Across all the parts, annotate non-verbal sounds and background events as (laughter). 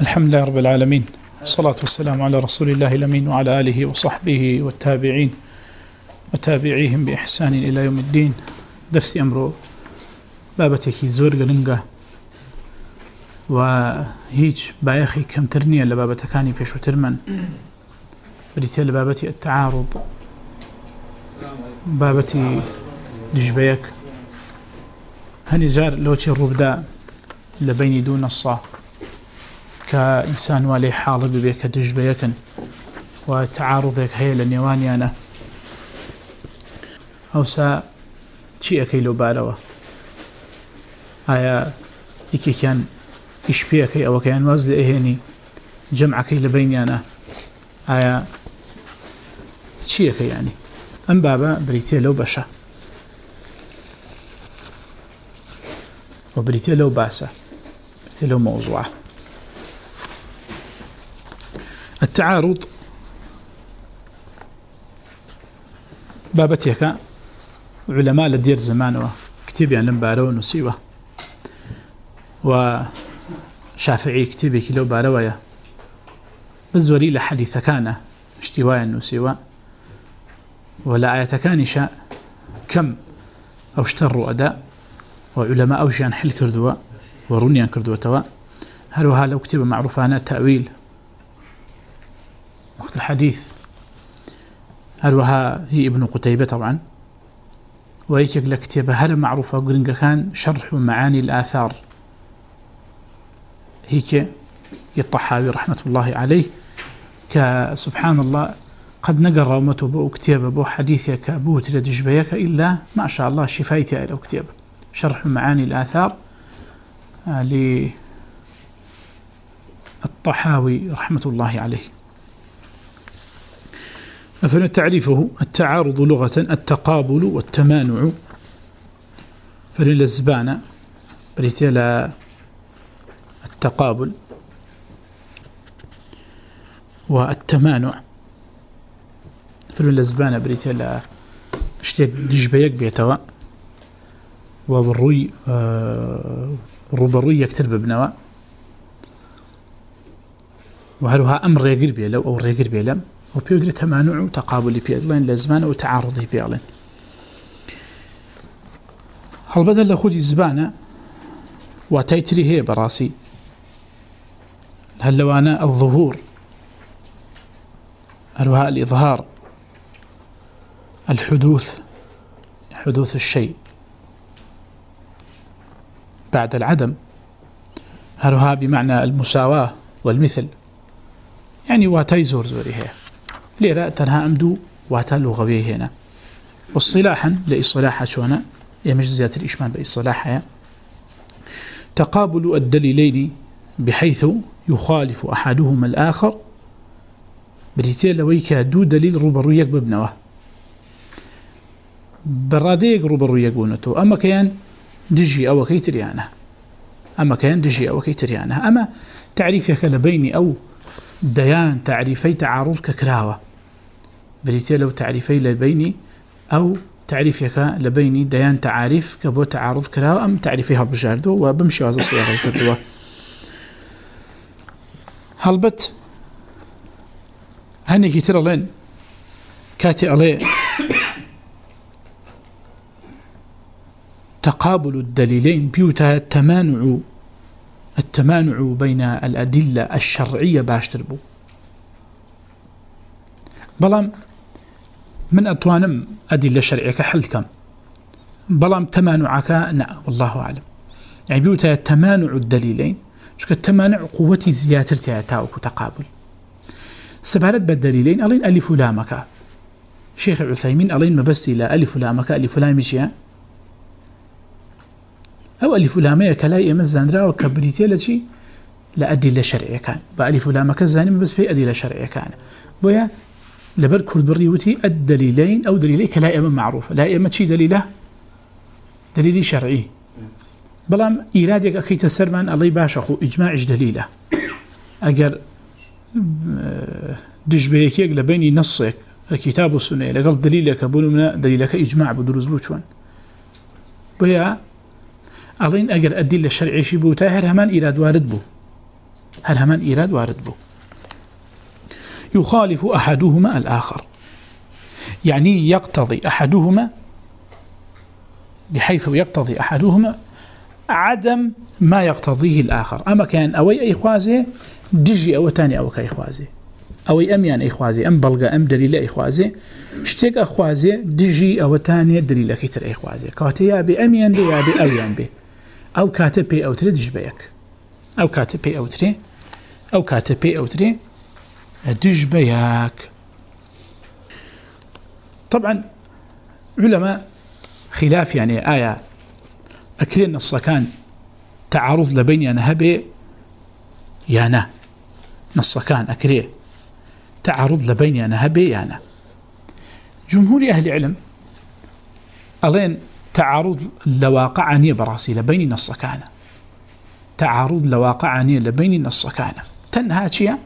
الحمد لله رب العالمين والصلاة والسلام على رسول الله الأمين وعلى آله وصحبه والتابعين وتابعيهم بإحسان إلى يوم الدين درس أمره بابتك زور قلنقة وهيج بايخي كم ترنية لبابتكاني بيشو ترمن بريتيا لبابتي التعارض بابتي دجبيك هني جار لوتي الربدا لبيني دون الصاق الصا كإنسان والي حال ببيك دجبيك وتعارضك هي لنيواني أنا أو سا چی ئەەکەی لەو بارەوە؟ ئایا یکێکیان ئیش ئەوەکەیان واز لە ئەهێنی جەمعەکەی لە بینیانە؟ ئایا چیەکە ینی ئەم بابە بریتێ لەو بەشە. و بریتێ لەو باسە بریتێ لەو التعارض. بابەتێکە علماء لدير زمان وكتب يعني لمبارو نسيوة وشافعي كتب كيلو باروية بزوري لحديث كان اشتواء نسيوة ولا آية كان شاء كم أو اشتروا أداء وعلماء أوشيان حل كردوا ورنيان كردوا توا. هل وها لو كتب معروفانا تأويل وقت الحديث. هل وها هي ابن قتيبة طبعا. ويكيك لكتابة هل معروفة؟ قرنقا كان شرح معاني الآثار. هيك يطحاوي رحمة الله عليه. كسبحان الله، قد نقر رومته بو كتابة بو حديثك بو تردج بيك إلا ما شاء الله شفايتي إلى كتابة شرح معاني الآثار. للطحاوي رحمة الله عليه. فن تعريفه التعارض لغة، التقابل والتمانع؟ فن الزبانة بريتيلا التقابل والتمانع. فن الزبانة بريتيلا اشتيك دجبيك بيتوا. وبروي ربروي يكتر ببنوا. وهلوها أمر ريقر بيلو أو ريقر بيلم وبيودري تمانع وتقابل بيضلين لزمان وتعارض بيضلين هل بدل لخود الزبانة وتيتري هي براسي. هل لو أنا الظهور. أروها الإظهار. الحدوث. حدوث الشيء. بعد العدم. هلها بمعنى المساواة والمثل. يعني واتي زور زوري هي. ليرا تنها أمدو واتا لغوية هنا والصلاحا لإصلاحة شونا يمش زيادة الإشمال بإصلاحها تقابل الدليلين بحيث يخالف أحدهما الآخر بريتيل لويك دو دليل روبرو يقب بنوه براديك روبرو يقبونتو أما كيان دجي أو كيتريانه أما كيان دجي أو كيتريانه أما تعريفك لبيني أو ديان تعريفي تعارض ككراوه ككراوة بريتي لو تعريفي لبيني، أو تعريفك لبيني ديان تعاريف كبو تعارض كراوة أم تعريفيها بجاردو وبمشي وازا صيغة كردوة هل بت هني كتير لين، كاتي ألي، تقابل الدليلين بيوتا التمانع التمانع بين الأدلة الشرعية باشتر بو. بلام من أطوانم أدلة شرعية كحل كم بلام تمانعك، نا، والله أعلم. يعني بيوتا تمانع الدليلين، شكا تمانع قوة زيادة تياتاوك تقابل سبالت بالدليلين، ألين ألف لامك. شيخ العثيمين ألين مبسي لا ألف لامك. ألف لامك أو ألف لامية كلاي إما الزاندرا وكبريتيا لشي؟ لأدلة شرعية كان بألف لامك الزاني بس في أدلة شرعية كان بويا لبر كل بريوتي الدليلين أو دليلي كلاي إما معروفة لا إما شي دليله؟ دليلي شرعي. بلام إيرادك أكي تسرمان الله باشخو إجماع دليله. أجر دجبيكيك لبيني نصك الكتاب والسنة لقل دليلك بولو من دليلك إجماع بدرز بوشوان بويا أظن أجر أدلة الشرعية شي بو تاهر همان إيراد وارد بو. هل همان إيراد وارد بو. يخالف أحدهما الآخر. يعني يقتضي أحدهما بحيث يقتضي أحدهما عدم ما يقتضيه الآخر. أما كان أوي أي خوازي، دجي أو تاني أو كأي خوازي. أوي أميان أي خوازي، أم بلغة، أم دليل أي خوازي. شتيك أخوازي دجي أو تاني دليل كتر أي خوازي. كاتيا بأميان بي يا بأويان بي أو كاتب بي أو تري دج بيك أو كاتب بي أو تري. أو كاتب بي أو تري. دج بيك طبعا علماء خلاف يعني آية أكرين الصكان تعارض لبيني أنا هبي يا نا نصكان أكريه تعارض لبيني أنا هبي يا جمهور أهل العلم ألين تعارض لواقعني براسي لبين لبيني نصكان تعارض لواقعني لبيني نصكان تنها شيء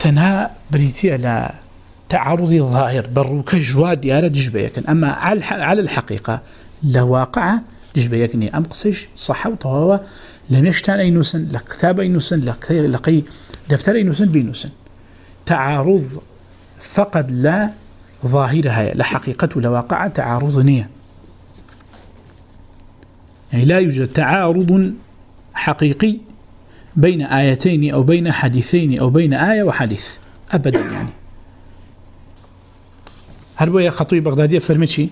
تنها بريتي على تعارض الظاهر بروك جواد يا رجل بيكن أما على الحقيقة لواقع دجبيكني أم قصيش صحة وطواوة. لم يشتان أي نوسن لكتاب أي نوسن لقي دفتر أي نوسن بينوسن تعارض فقد لا ظاهرها لحقيقة لواقع تعارض نية. يعني لا يوجد تعارض حقيقي بين آيتين أو بين حديثين أو بين آية وحديث. أبدا يعني. هل هو خطيب بغدادي فرمتشي؟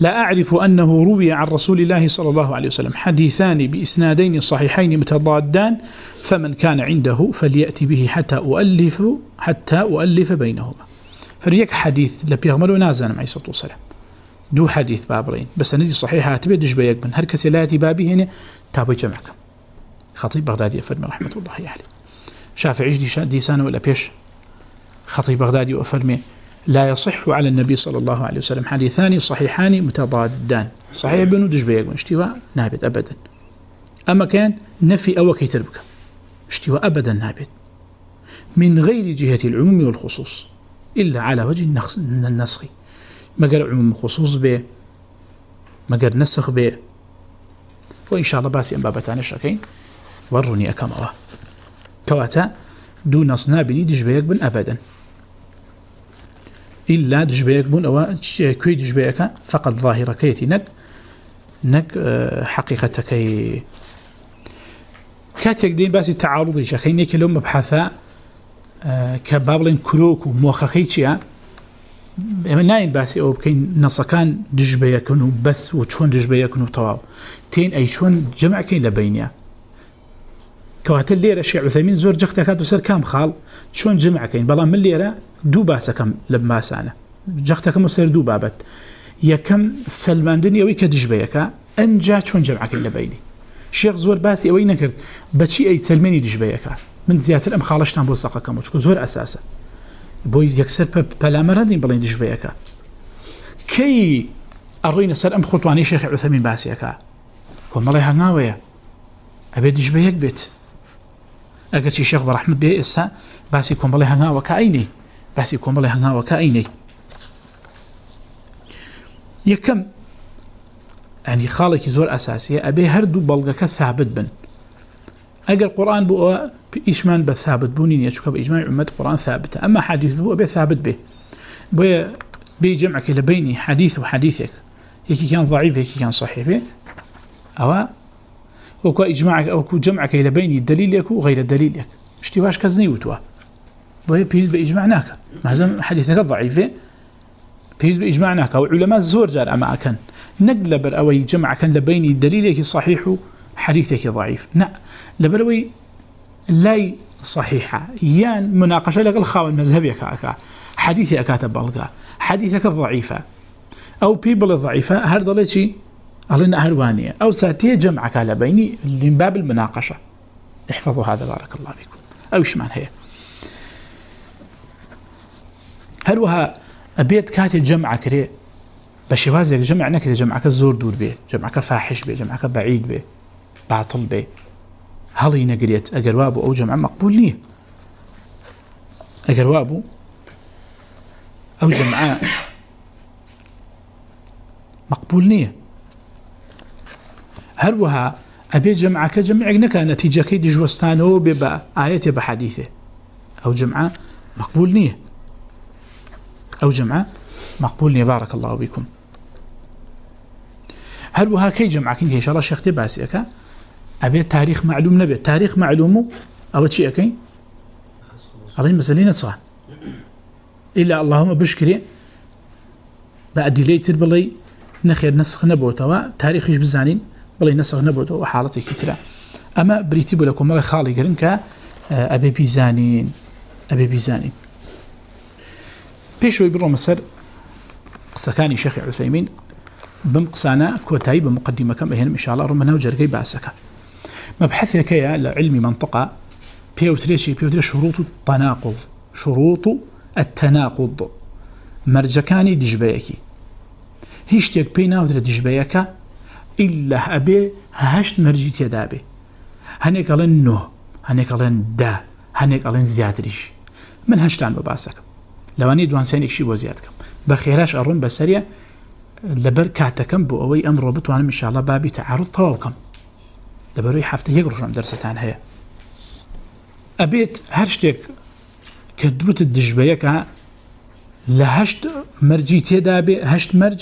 لا أعرف أنه روي عن رسول الله صلى الله عليه وسلم. حديثان بإسنادين صحيحين متضادان، فمن كان عنده فليأتي به حتى أؤلف حتى أؤلف بينهما. فريك حديث لبيغمر ونازان معي صلى الله عليه وسلم دو حديث بابرين بس ندي صحيحة تبدش بيك من هركس لا يأتي بابي هنا؟ تابي جمعك. خطيب بغدادي فرمي رحمة الله عليه. شافعي ديسان ولا بيش؟ خطيب بغدادي وفرمي لا يصح على النبي صلى الله عليه وسلم حديثان صحيحان متضادان. صحيح بنو دجبيك اشتواء نابت أبدا. أما كان نفي أو كي تربك اشتواء أبدا نابت. من غير جهة العموم والخصوص. إلا على وجه النسخ. ما قال عموم خصوص به، ما قال نسخ به. وإن شاء الله باسي أنبابتان الشاكين ورني أكامرة كواتا دون أصنابني دجبيك بن أبدا إلا دجبيك بون أو كوي دجبيك فقط ظاهرة كيتي نك نك حقيقة كي كاتيك دين باسي تعارضي شاكين يكي لهم مبحثا كبابلين كروك وموخخيتيا ناين باسي أو بكين نصكان دجبيكن بس وشون دجبيكن طواو تين أي شون جمع كين لبينيا كوات الليرة شيع عثيمين زور جختها كاتو سر كام خال شون جمع كين بلا من الليرة دو باسكم لما سانه جختك مسير دو بابت يكم سلمان دنيا ويك دجبيك انجا شون جمعك الا بيني شيخ زور باسي وين نكرت بشي اي سلماني دجبيك من زياده الام خالشتان بو سقكم وشكو زور اساسا بو يكسر بلا مرضين بلين دجبيك كي اروين سر ام خطواني شيخ عثيمين باسيك كون مالي هناويه ابي دجبيك بيت اگر شي شيخ برحمه بي اسا باسي كون مالي هناوه كايني بحثي كون بلي هنها وكايني يكم يعني خالك زور أساسية أبي هردو بلغك ثابت بن. أقل القرآن بو إشمان بثابت بونين يشكب بإجماع عمد قرآن ثابت أما حديث بو أبي ثابت به بو بيجمعك لبيني حديث وحديثك يكي كان ضعيف يكي كان صحيح به أو وكو إجماعك أو كو جمعك لبيني الدليل يكو غير الدليل يك اشتواش كزني وتوه وهي بيز بإجمعناك مهزم حديثك ضعيفة. بيز بإجمعناك وعلماء زور جار أما أكن. نقلب أوي جمع كان لبيني دليلك صحيح حديثك ضعيف. نا. لبروي لا صحيحة. يان مناقشة لك الخاوة المذهبية كاكا حديثي أكاتب بلغا حديثك ضعيفة. أو بيبل الضعيفة هل ضليتي أهلنا أهلوانية أو ساتية جمعك لبيني من باب المناقشة. احفظوا هذا، بارك الله بكم أو إيش معنى هي؟ هل وها أبيت كاتي جمع كري بشوازك جمع نكري، جمعك الزور دور بي، جمعك فاحش بي، جمعك بعيد بي، باطل بي. هل ينقريت أقروابو أو جمع مقبول ليه أقروابو أو جمع مقبول ليه هل وها أبي جمعة كجمع نكا نتيجة كي دي ببا آيات بحديثه أو جمعة مقبول نية أو جمعة مقبول نية بارك الله بكم هل وها كي جمعة كنت إن شاء الله شيخ تباسي أكا أبي تاريخ معلوم نبي. تاريخ معلوم أو شيء أكي؟ الله مسألين صح إلا اللهم بشكري. بعد ليتر بلي نخير نسخ نبوتوا. تاريخ بزانين؟ بلي نسخ نبوتوا وحالتي كثيرة أما بريتي لكم مالي خالي قرنك أبي بيزانين أبي بيزانين بيشوي برو مصر قصكاني شيخ عثيمين بمقصانا كوتاي بمقدمة كم هنا إن شاء الله رمنا وجرقي باسكا مبحث كيا لعلم منطقة بيوتريشي بيوتريش شروط التناقض شروط التناقض. مرجكاني دجبيكي هیشتێک پێی ناودرێت ئللا ئەبێ هەشت مەرجی تێدابێ هەنێک ئەڵێن نۆ هەنێک ئەڵێن دا هەنێک ئەڵێن زیاتریش من هەشتان بە باسەکەم لەوانی دوانسێنێکشی بۆ زیادکەم بە خێراش ئەڕۆن بەسەریە لەبەر کاتەکەم بۆ ئەوەی ئەمڕۆ بتوانم میشاڵە بابی تەعاڕ تەواوکەم لەبەروی هەفتە یەک ڕژۆم دەرسەتان هەیە ئەبێت هەر شتێک کە دروتت دژبەیەکە لە هەشت مەرجی تێدا بێ هەشت مەرج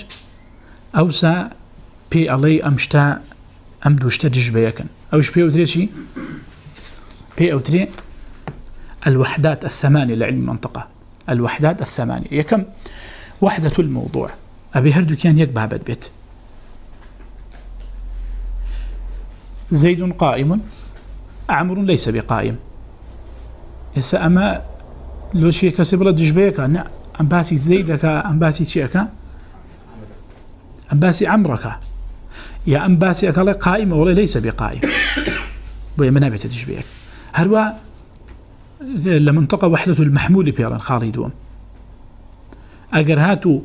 ئەوسا پێ ئەڵێ ئەمشتا ئەم دووشتە دژبەیەکەن ئەوش پێ وترێکی پێ ئەوترێ الوحدات الثمانية لعلم منطقة الوحدات الثمانية. يكم وحدة الموضوع. أبي هردو كان يك بابد بيت زيد قائم عمر ليس بقائم. يسا أما لو شيء كسبلا دجبيك نا أم باسي زيدك أم باسي شيئك أم باسي عمرك يا أم باسي أكلا قائم ولا ليس بقائم. بويا منابة دجبيك هروا لمنطقة وحدة المحمول بيرا خالدون أجر هاتو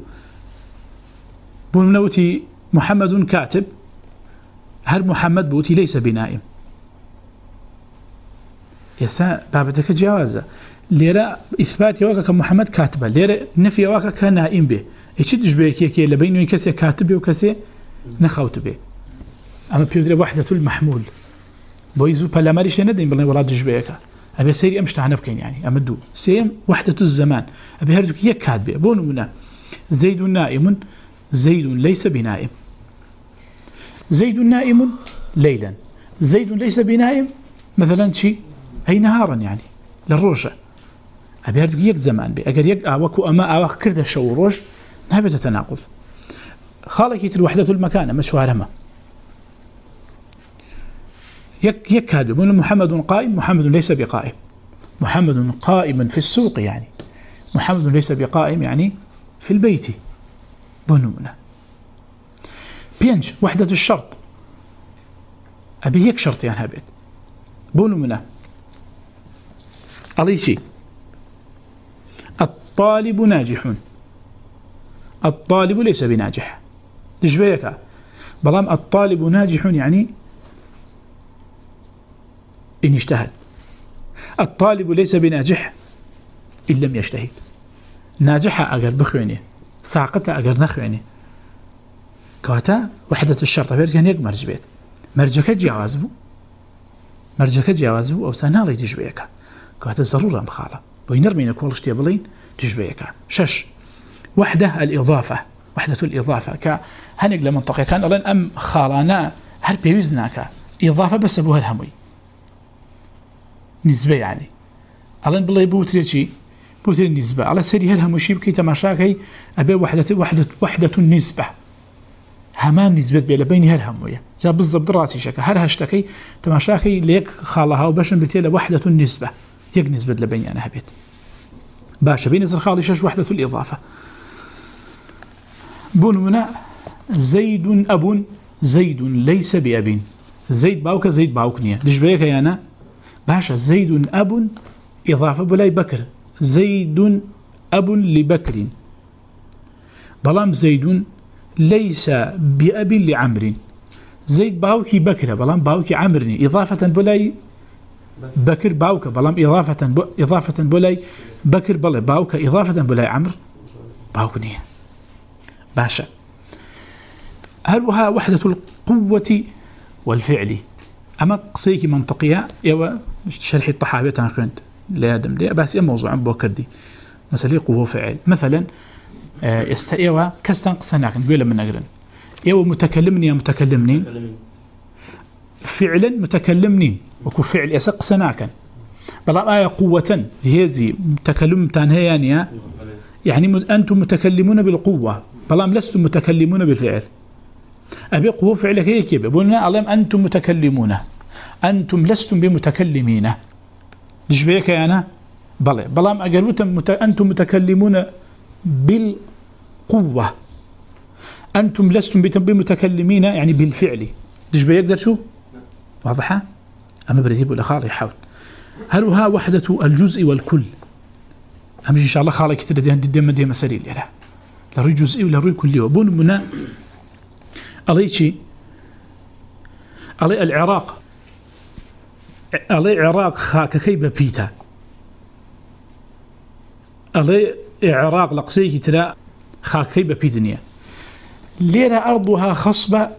بنوتي محمد كاتب هل محمد بوتي ليس بنائم. يسا بابتك جوازة ليرا إثبات يواكا كمحمد كاتبة ليرا نفي يواكا كنائم به إيش تجبه كي كي لبينه كسي كاتبه وكسي نخوت به أما بيودري وحدة المحمول بويزو بلاماريش ندين بلين ولا تجبه أبي سيري أمشت عنا بكين يعني أمدو سيم وحدة الزمان أبي هردوك يكاد به بونو منا زيد نائم زيد ليس بنائم زيد نائم ليلا زيد ليس بنائم مثلا شيء هي نهارا يعني للروجة أبي هردوك يك زمان به أقر يك أوكو أما أوك كرد الشو روج نهبت تناقض خالك يتر وحدة المكان مشوارهما يكاد من محمد قائم، محمد ليس بقائم. محمد قائم في السوق يعني. محمد ليس بقائم يعني في البيت. بنونا. بينج، وحدة الشرط. أبي يك شرط يعني هبت بنونا. أليسي الطالب ناجح. الطالب ليس بناجح. تشبيك بلام الطالب ناجح يعني إن اجتهد. الطالب ليس بناجح إن لم يجتهد. ناجح أقر بخويني، ساقط أقر نخويني. كواتا وحدة الشرطة فيرت كان يك مرج بيت مرجك جوازبو مرجك جوازبو أو سنالي تجبيك. كواتا ضرورة مخالة. وينرمين كل شتي بلين تجبيك. شش. وحدة الإضافة. وحدة الإضافة. كهنق لمنطقة كان ألين أم خالانا هل بيوزناك. إضافة بس أبوها الهموي. نسبة يعني. ألين بالله بوتري شيء بوتري النسبة على سري هل هموشي بكي تماشاكي أبي وحدة وحدة وحدة النسبة همان نسبة بين بين هل هموية جاب بالضبط راسي شكا. هل هشتكي تماشاكي ليك خالها وبشن بتيلا وحدة النسبة يك نسبة لبيني أنا هبيت. باشا بين زر خالي شش وحدة الإضافة. بون منا زيد أب زيد ليس بأب زيد باوك زيد باوك نية ليش بيك يا باشا زيد أب، إضافة بلاي بكر. زيد أب لبكر. بلام زيد ليس بأب لعمر. زيد باوك بكر، بلام باوك عمرني إضافة بلاي بكر باوك بلام إضافة إضافة بلاي بكر بلاي باوك إضافة بلاي عمر. باوكنية باشا. هل وها وحدة القوة والفعل. اما قسيكي منطقيه يوا شرح الطحاويه تنخنت لا يدم دي بس موضوع بو كردي مثلا قوه فعل. مثلا استيوا كستن قسناك نقول من نقرن يوا متكلمني يا متكلمني. فعلا متكلمني. وكو فعل يسق سناكا بلا آية قوة. هذه تكلم تانهيانيا يعني أنتم متكلمون بالقوة. بلا لستم متكلمون بالفعل. أبي قوة فعلك هي هيك يقولون أعلم أنتم متكلمون؟ أنتم لستم بمتكلمين. ليش بيك أنا؟ بلا بلا أقلوتم مت... أنتم متكلمون بالقوة. أنتم لستم بمتكلمين يعني بالفعل. ليش بيقدر شو واضحة؟ أما بريتيب الأخار يحاول. هل ها وحدة الجزء والكل؟ أم إن شاء الله خالق كتير دي هندي دي مساري لا لروي جزئي ولا روي كلي وبون منا الله شيء الله العراق الله العراق خاك كيف بيتا الله العراق لقسيه ترى خاك كيف بيتنيا ليرة أرضها خصبة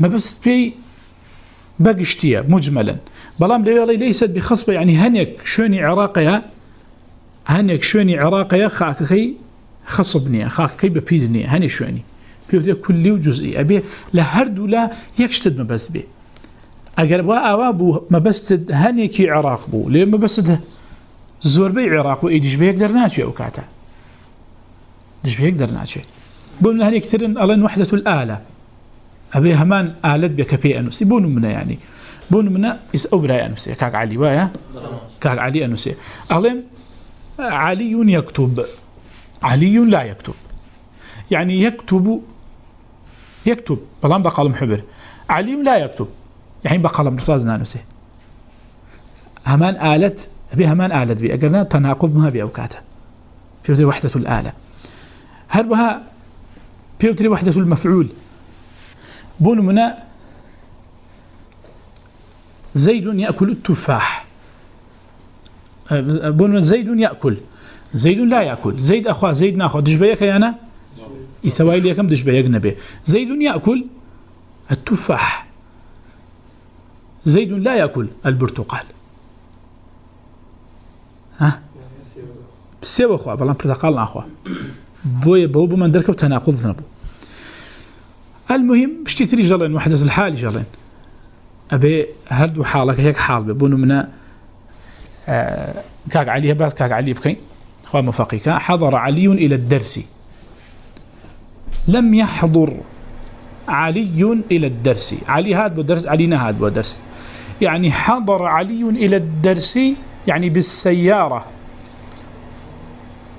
ما بس بي بقشتيا مجملا بلام لي ليست بخصبة يعني یعنی هنيك شوني عراقيا هنيك شوني عراقيا خاك كي خصبني خاك كي ببيزني هني شوني بيوتي كلي وجزئي أبي لهردو لا يكشتد مبس بي اگر با اوابو مبستد هنيكي عراق بو ليه مبستد زور بي عراق و ايديش بيقدر ناتي او كاتا ديش بيقدر ناتي بون هني كترن الان وحدة الآلة أبي همان آلت بكبي أنوسي بون منا يعني بون منا إس أوبرا أنوسي كاك علي وايا كاك علي أنوسي ألم علي يكتب علي لا يكتب يعني يكتب يكتب بلان بقى محبر علي لا يكتب يعني بقى مرصاز نانوسي همان آلت أبي همان آلت بي أقرنا تناقضها بأوكاته في وحدة الآلة. هل بها في وحدة المفعول. بون منا زيد يأكل التفاح. بون زيد يأكل زيد لا يأكل زيد أخوة زيد ناخذ دش بيك يا أنا يسوي لي كم دش بيك نبي زيد يأكل التفاح. زيد لا يأكل البرتقال. ها؟ سيوا أخوة، بلان برتقال أخوة. بوي بو بو من دركب تناقض نبو المهم، بشتي تري جلين وحدة الحال جلين أبي هردو حالك هيك حال ببونو منا، آه، كاك علي هبات، كاك علي بكين. أخوة مفاقيك حضر علي إلى الدرس. لم يحضر علي إلى الدرس. علي هاد بدرس علينا هاد بدرس يعني حضر علي إلى الدرس يعني بالسيارة،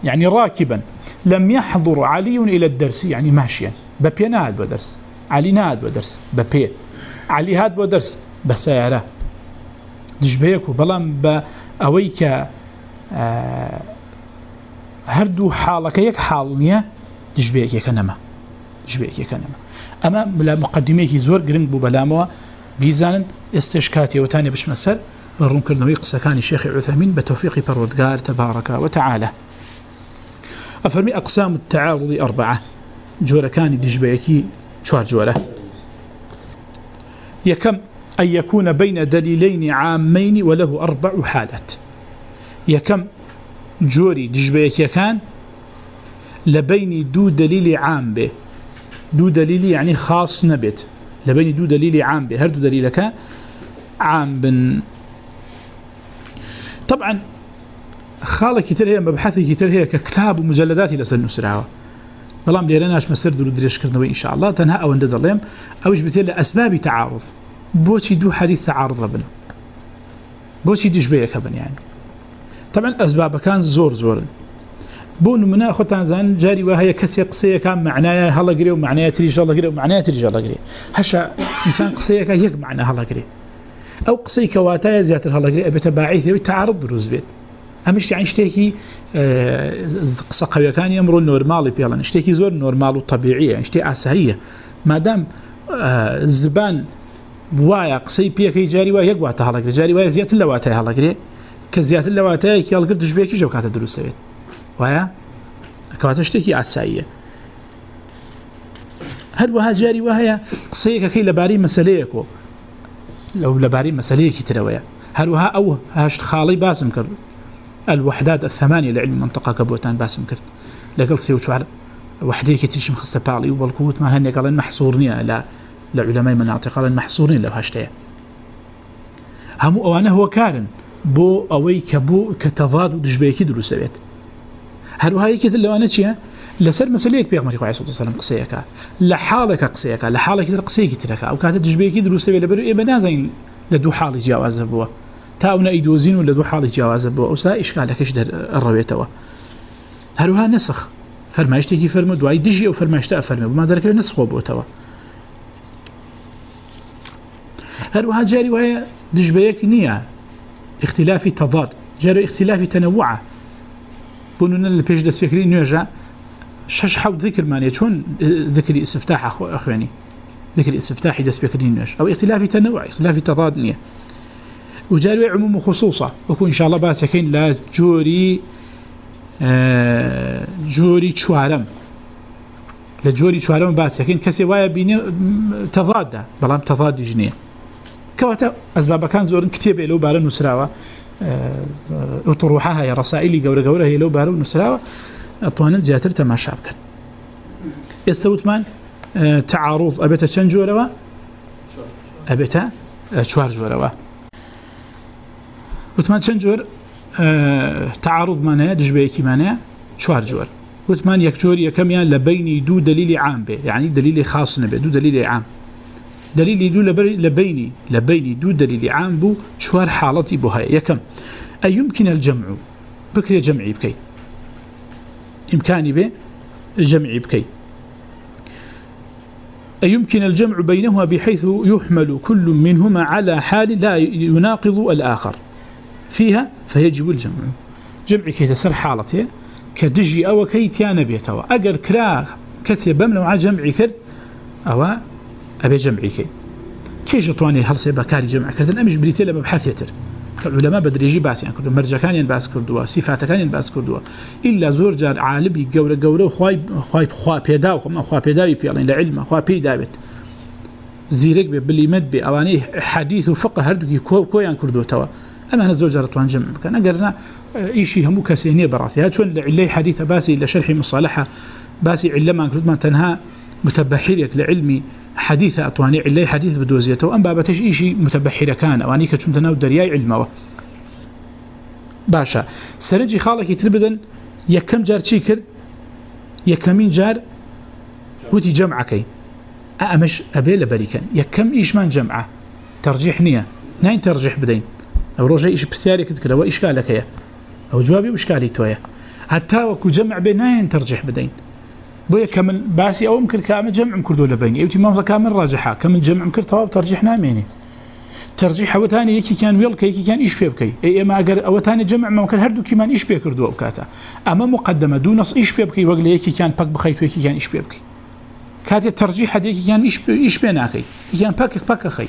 يعني راكبا. لم يحضر علي إلى الدرس، يعني ماشيا. ببي ناد بدرس علي ناد بدرس ببي علي هاد بدرس بسيارة دجبيكو بلان بأويك آه هردو حالك يك حال نية دجبيك يكنما دجبيك يكنما أما بلا مقدميك زور قرنب بلاموا بيزانا استشكاتي وتاني بش مسر ورون كرنوي قسكاني شيخ عثمين بتوفيق پروردگار تبارك وتعالى أفرمي أقسام التعارض أربعة جورة كان دجبيكي شوار جورة يكم أن يكون بين دليلين عامين وله أربع حالات. يكم جوري دجبيكي كان لبين دو دليل عام به دو دليل يعني خاص نبت لبين دو دليل عام به هر دليلك عام بن. طبعا، خالة كتير هي، مبحثي كتير هي ككتاب ومجلدات لسل نسرعها بلام ليرناش مسر دور دريش كردنوي إن شاء الله. تنها او أو اندد الليم. أو إيش لأسباب تعارض. بوشي دو حديث تعارض بن بوشي ديش بيك بن يعني. طبعا أسباب كان زور زور بون منا خوتان زان جاري وهي كسي قصيه كان معناها هلا قري ومعناها تري جل قري ومعناها تري جل قري هشا انسان قصيه كان يك معنى هلا قري او قصي كواتا زيات هلا قري ابي تباعيث وتعارض روز بيت. همش يعني اشتكي قصه قويه كان يمر نورمال بيلا اشتكي زور نورمال وطبيعيه يعني اشتي اسهيه ما دام الزبان وايا قصي بيكي جاري وهي يقواتا هلا قري جاري وهي زيات اللواتا هلا قري كزيات اللواتا يلا قرد جبيكي جوكاتا دروس بيت. ويا كواتشتكي اسائيه هل وها جاري وهي قصيك كي لباري مسليكو لو لباري مسألة كتير هل وها أو هاشت خالي باسم كرد الوحدات الثمانية لعلم المنطقة كبوتان باسم كرد لقل سيو شعر وحدة كتير مخصة بالي والقوت ما هني قال محصورني لا لعلماء مناطق قال محصورين لو هاشتيا هم أوانا هو كارن بو أوي كبو كتضاد ودجبيكي دروس بيت هل وها يكتل لو أنا شيء لسر مسألة بيغمري عليه الصلاة والسلام قصيك لحالك قصيك لحالك قصيك ترك أو كانت تجبيكي دروس بيت لبرو إيه بنازين لدو حال جواز بوا تاونا ايدوزين لدو حال جواز بوا وسا اشكالكش در الرويتوا هروها نسخ فرماشتي كي فرمو دواي دجي او فرماشتا فرمو ما درك نسخ. بو توا هروها جاري وهي دجبيك نية اختلاف تضاد جاري اختلاف تنوع بوننا اللي بيش دس فكرين نيوجا شش حوض ذكر مانيا شون ذكر استفتاح أخو أخواني ذكر استفتاحي دس بكرين نش أو اختلاف تنوع اختلاف تضاد نية وجاري عموم خصوصا وكو إن شاء الله باسكين لا جوري آه جوري شوارم لجوري شوارم باسكين كسي وايا بيني تضاد بلام تضاد جنيه كواتا أسباب كان زورن كتيب لو بارن بارا نسراوة وطروحها يا رسائلي قورة قورة هي لو بارا نسراوة أطوانا زياتر تماشاب كان يستوت مان تعارض أبيتا چند جوروا أبيتا چوار جوروا وثمان چند جور تعارض مانايا دجبيكي مانايا چوار جور وثمان يك جور يكميان لبيني دو دليل عام به يعني یعنی دليل خاص نبه دو دليل عام. دليل دو لبيني لبيني دو دليل عام بو چوار حالتي بو هاي. يكم أي يمكن الجمع؟ بكري جمعي بكي. إمكاني به جمعي بكي. يمكن الجمع بينهما بحيث يحمل كل منهما على حال لا يناقض الآخر. فيها فيجب الجمع. جمع كي تسر حالته كدجي أو كي تيان بيتوا. أقر كرا كسي بمنوع جمع كرد أو أبي جمع كي. كي جطواني هل سيبكاري جمع كرد أمش بريتي لما بحث يتر. العلماء بدريجي باس يعني كردوا مرجع كان ينباس كردوا. صفات كان ينباس كردوا. إلا زور جار عالبي قورة قورة وخواي خواي خوا بيدا وخما خوا بيدا بيالين لعلم خوا بيدا بيت. زيرك بلي مد بي. أواني حديث وفقه هردوكي كو كو يعني كردوا توا. أما أنا زور جار طوان جمع كان. أقرنا إيشي همو كسينية براسي. هاد شون لعلي حديث باسي إلا شرحي مصالحة باسي علما كرد ما تنها متبحريك لعلمي. حديث أطواني علي حديث بدوزيته. أم بابتش إيشي متبحر كان. أواني كتشم تناو درياء علمه. باشا سرنجي خالك يتربدن يكم جار چيكر يكمين جار وتي جمعكي أمش أبي لبريكن يكم إيش من جمعة؟ ترجيح نية. نين ترجيح بدين؟ أو رجع إيش بسياري كتكلا وإشكالك يا. أو جوابي وإشكالي تويا. حتى وكو جمع بين نين ترجيح بدين. بويا كمن باسي او ممكن كامل جمع مكردو لبيني ايوتي مامزا كامل راجحة. كمن جمع مكر تواب ترجيح ناميني ترجيح او يكي كان ويلكي، يكي كان ايش فيبكي اي اما اقر او تاني جمع ممكن هردو كمان ايش بيكردو اوكاتا اما مقدمة دو نص ايش بيبكي، وقل يكي كان بك بخيتو، يكي كان ايش بيبكي. كاتي الترجيح هدي يكي كان ايش ايش بيناكي. كان بك بك خي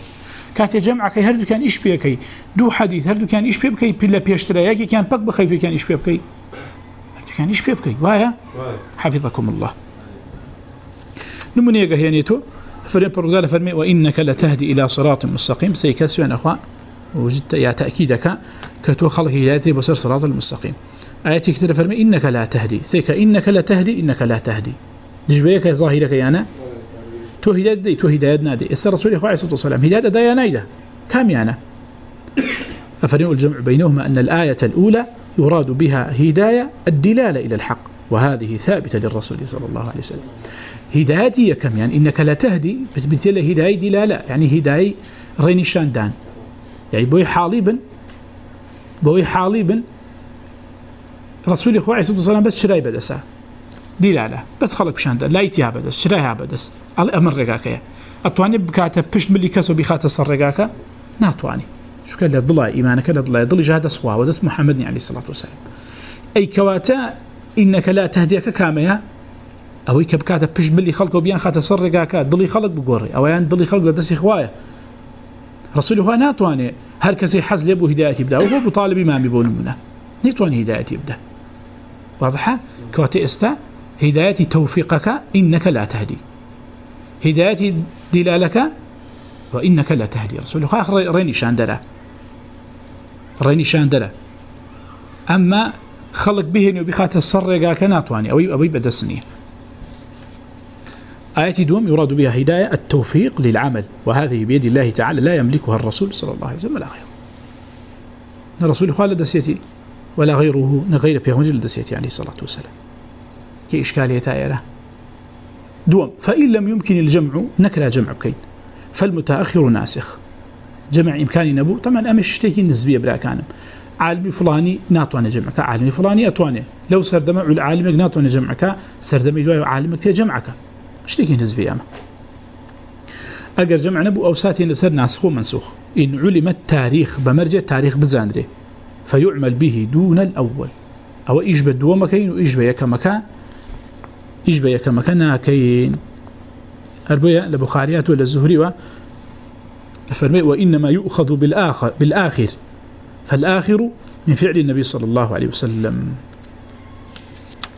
كاتي جمع كي هردو كان ايش بيكي. دو حديث هردو كان ايش بيبكي، بلا بيشتري يكي كان بك بخيتو كان ايش بيبكي. هردو كان ايش بيبكي وايا حفظكم الله نموني قهيانيتو فرين برغال فرمي، وإنك لتهدي إلى صراط مستقيم. سيكسو أن أخوة، وجدت يا تأكيدك كتو خلق هدايتي بصر صراط المستقيم. آياتي كتير فرمي، إنك لا تهدي. سيك إنك لا تهدي، إنك لا تهدي. دجبيك ظاهرك يا أنا. تو هداية دي، تو هداية نادي. إسر رسول الله عليه الصلاة والسلام هداية دايا نايدة. كام يانا أفرين الجمع بينهما أن الآية الأولى يراد بها هداية الدلالة إلى الحق، وهذه ثابتة للرسول صلى الله عليه وسلم. هدايتي كم؟ يعني انك لا تهدي، بس بتقول هدايه دي يعني هدايه ريني شاندان. يعني بوي حاليبا بوي حاليبا رسول الله عليه الصلاه والسلام بس شراي بدسا دي لا لا بس خلق شاندان، لا يتيها بدس شرايها بدس. الامر رقاك اتواني بكاته بشت ملي كسو بخات صرقاك ناتواني. شو كان لضلا ايمانك لضلا جهاد اسوا ودس محمد عليه الصلاه والسلام اي كواتا انك لا تهديك كاميا اوي كبكاتا بيش ملي خلق وبيان خاتا سرقاكا دلي خلق بقوري او يعني دلي خلق لدسي خوايا رسول الله ناتواني هر كسي حز ليبو هدايتي يبدا وهو بطالب امام يبون منه نيتواني هدايتي يبدا واضحة كواتي استا هدايتي توفيقك انك لا تهدي. هدايتي دلالك وإنك لا تهدي. رسول الله ريني شاندرة ريني شاندرة أما خلق بهن وبخات الصر كناتواني أو أبي بدسني آية دوم يراد بها هداية التوفيق للعمل وهذه بيد الله تعالى لا يملكها الرسول صلى الله عليه وسلم ولا غيره. الرسول خالد دسيتي ولا غيره غير بيغمجر دسيتي عليه الصلاة والسلام. كي إشكالية تائرة دوم فإن لم يمكن الجمع نكرا جمع بكين فالمتأخر ناسخ. جمع إمكاني نبو. طبعا أمش تيكي نسبية بلا كانم. عالمي فلاني ناتواني جمعك. عالمي فلاني أتواني. لو سردمع العالمك ناتواني جمعك. سردمع جواي عالمك تي جمعك. اشتكي نسبية أما. أقر جمع نبو أوساتي نسر ناسخ ومنسوخ. إن علم التاريخ بمرجع تاريخ بزاندري فيعمل به دون الاول او ايش الأول. أو إيجب الدوامكين وإيجب يكمكان إيجب يكمكان ناكين. أربية لبخاريات ولا الزهري فرمي وإنما يؤخذ بالآخر, بالآخر فالآخر من فعل النبي صلى الله عليه وسلم.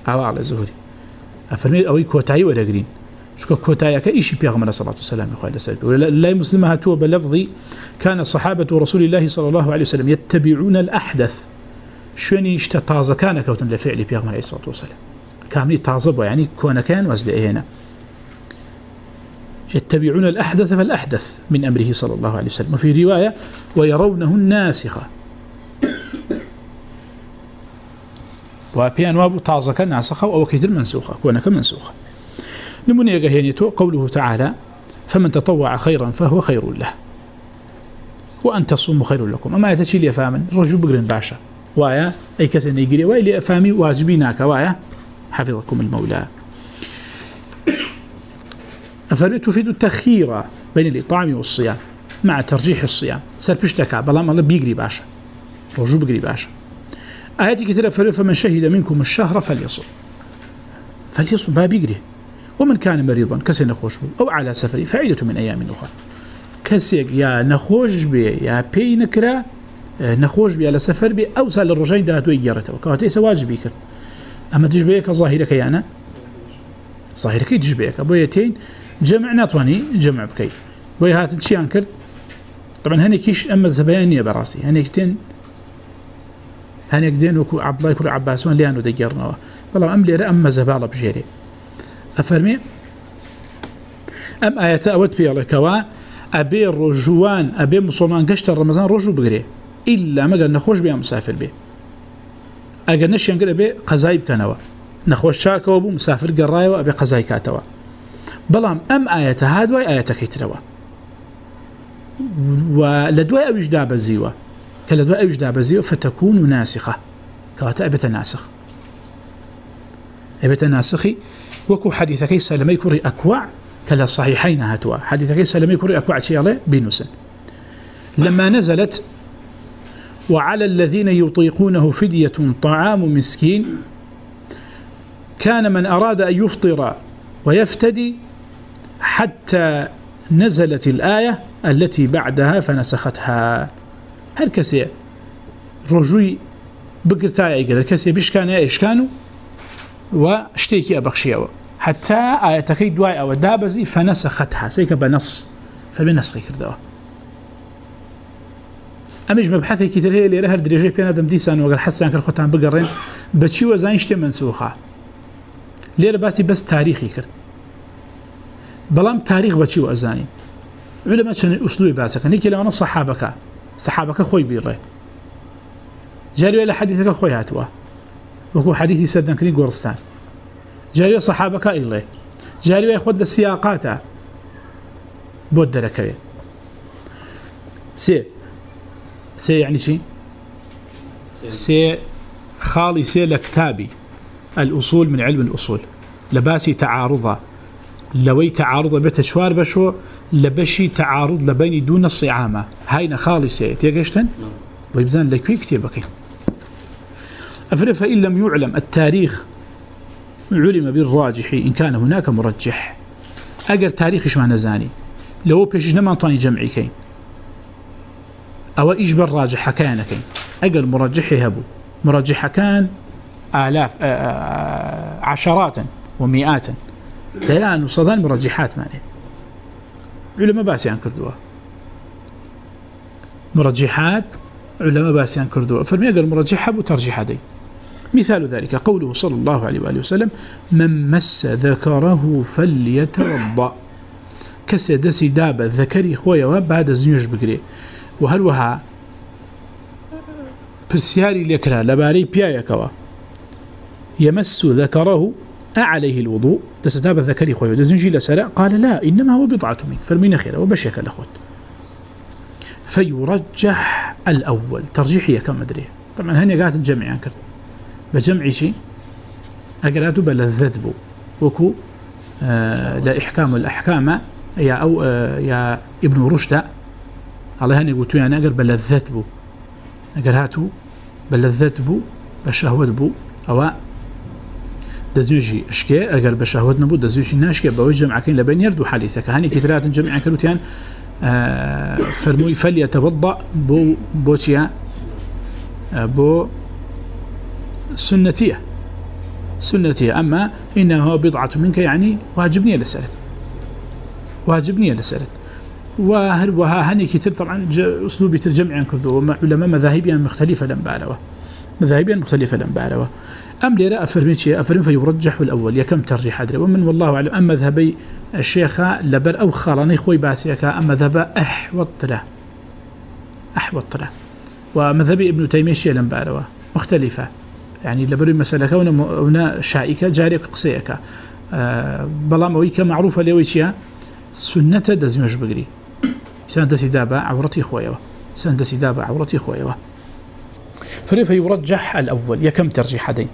أو على الزهري أفرمي أو كوتاي ولا قرين؟ شكو كوتاي كإيشي بيغمنا صلى الله عليه وسلم يخوي لسلبي ولا مسلم هاتوا بلفظي كان صحابة رسول الله صلى الله عليه وسلم يتبعون الأحدث. شوني اشتطاز كان كوتن لفعل بيغمنا عليه الصلاة والسلام. كاملي تازب يعني كون كان وزلئ هنا يتبعون الأحدث فالأحدث من أمره صلى الله عليه وسلم. وفي رواية ويرونه الناسخة وبيان وابو تازك ناسخة أو كثير منسوخة كونك منسوخة. نمون يقهينيتو قوله تعالى فمن تطوع خيرا فهو خير له. وأن تصوموا خير لكم. أما يتشي لي أفامن، رجو بقرن باشا. وايا، أي كسن يقري، وايا لي أفامي واجبيناك، وايا، حفظكم المولى. أفرمي تفيد التخيير بين الإطعام والصيام مع ترجيح الصيام؟ سربشتك بلام الله بيقري باشا رجو بقري باشا آياتي كثيرة فرمي فمن شهد منكم الشهر فليصم فليصم بها بيقري ومن كان مريضا كسي نخوش أو على سفري فعيدة من أيام أخرى كسي يا نخوش بي يا بي نكرا نخوش بي على سفر بي أو سال الرجين داتو إيارته وكواتي سواجبي كرت أما تجبيك ظاهرك يانا ظاهرك تجبيك أبو يتين جمع نطواني جمع بكي. بوي هات تشيان كرت طبعا هني كيش أما الزبيانية براسي. هني كتين هني كدين وكو عبد الله يكون عباسون ليانو دقرنا والله أم ليرا أما زبالة بجيري. أفرمي؟ أم آيات أود في الله كوا، أبي الرجوان أبي مسلمان قشت رمضان رجو بقري. إلا ما قال نخوش بيا مسافر بي. أقل نشيان قل أبي قزايب كانوا. نخوش شاكوا أبو مسافر قرايوا، أبي قزاي كاتوا بلام ام ايات هاد واي ايات كيتروا ولدوا اوج داب الزيوا كلدوا اوج داب الزيوا فتكون ناسخه كواتا ابت ناسخ. ابت ناسخي وكو حديث كيس لما يكون اكوع كلا صحيحين هاتوا حديث كيس لما يكون اكوع شيء بنوس لما نزلت وعلى الذين يطيقونه فدية طعام مسكين، كان من أراد أن يفطر ويفتدي حتى نزلت الآية التي بعدها فنسختها. هل كسي رجوي بقرتايا يقول كسي بشكان ايش كانوا واشتيكي أبخشيه حتى آية دواي أو دابزي فنسختها. سيك بنص. فبنسخي كردوا. أمش مبحثي كتير هي اللي رهر دريجي بيانا دم ديسان وقال حسان كالخوتان بقرين. بچي وزاينشتي منسوخة ليه باسي بس تاريخي كرت كرد بلام تاريخ بچي وازاني علماء شن اسلوب باسك نيكي لو انا صحابك صحابك خوي بيره جاري الى حديثك خوي هاتوا وكو حديثي سدن كني غورستان جاري صحابك ايله جاري ياخذ السياقات بود لك سي سي يعني یعنی شيء سي خالي سي لكتابي الاصول من علم الاصول لباسي تعارضها لوي تعارض بيت شوار بشو لبشي تعارض لبين دون الصعامة هاينا خالصة تيقشتن ويبزان لكي كتير بكي أفرق فإن لم يعلم التاريخ علم بالراجح إن كان هناك مرجح. أقر تاريخ إيش معنى زاني لو بيش نما طاني جمعي كين أو إيش بالراجح كان كين أقر مرجح يهبو مرجح كان آلاف عشرات ومئات ديان وصدان مرجحات معنى علماء باسي عن مرجحات علماء باسيان كردوا فرمي أقل مرجح أبو ترجيح دي مثال ذلك قوله صلى الله عليه وآله وسلم، من مس ذكره فليتوضأ. كسي دسي دابة ذكري خويا وبعد زنيوش بقري. وهل وها برسياري لكرا لباري بيايكوا يمس ذكره أعليه الوضوء؟ دسي ذكري خويا ودزنجي لسراء قال لا، إنما هو بضعة منك. فرمين خيرا وبشيك الأخوت. فيرجح الأول. ترجيحية كم؟ مدري طبعا هني قاعد الجمع كرت. بجمع شيء أقلاتو بلذت بو وكو، آه، لا إحكام الأحكام. يا أو، آه، يا ابن رشد. الله هني قلتو يعني أقل بلذت بو أقلاتو بلذت بو بشهوت بو أو دزوجي أشكي أقل بشهوت نبو دزوجي ناشكي بوجه معكين لبين يردو حديثك هني كثيرات جمع كروتيان آه فرموي فليتوضأ بو بوتيا آه بو سنتية سنتية أما إنه بضعة منك يعني واجبني لسألت واجبني لسألت وهل وها هني كتير طبعا أسلوب ترجمع عن كردو. علماء مذاهبيا مختلفة لم بعلوه مذاهبيا مختلفة لم بعلوه أم ليرى أفرمي أفرم فيرجح الأول يكم ترجيح أدري. ومن والله أعلم أما ذهبي الشيخ لبر أو خلاني خوي باسيك أما ذهب أحوط له أحوط له ومذهبي ابن تيمية لم بعلوه مختلفة. يعني لبر المسألة كون هنا شائكة جاريك قصيك أه بلا مويك معروفة لويتشيا سنة دزمج بقري. سنة سدابة عورتي خويوة. سنة سدابة عورتي خويوة. فريف يرجح الأول يكم ترجيح دين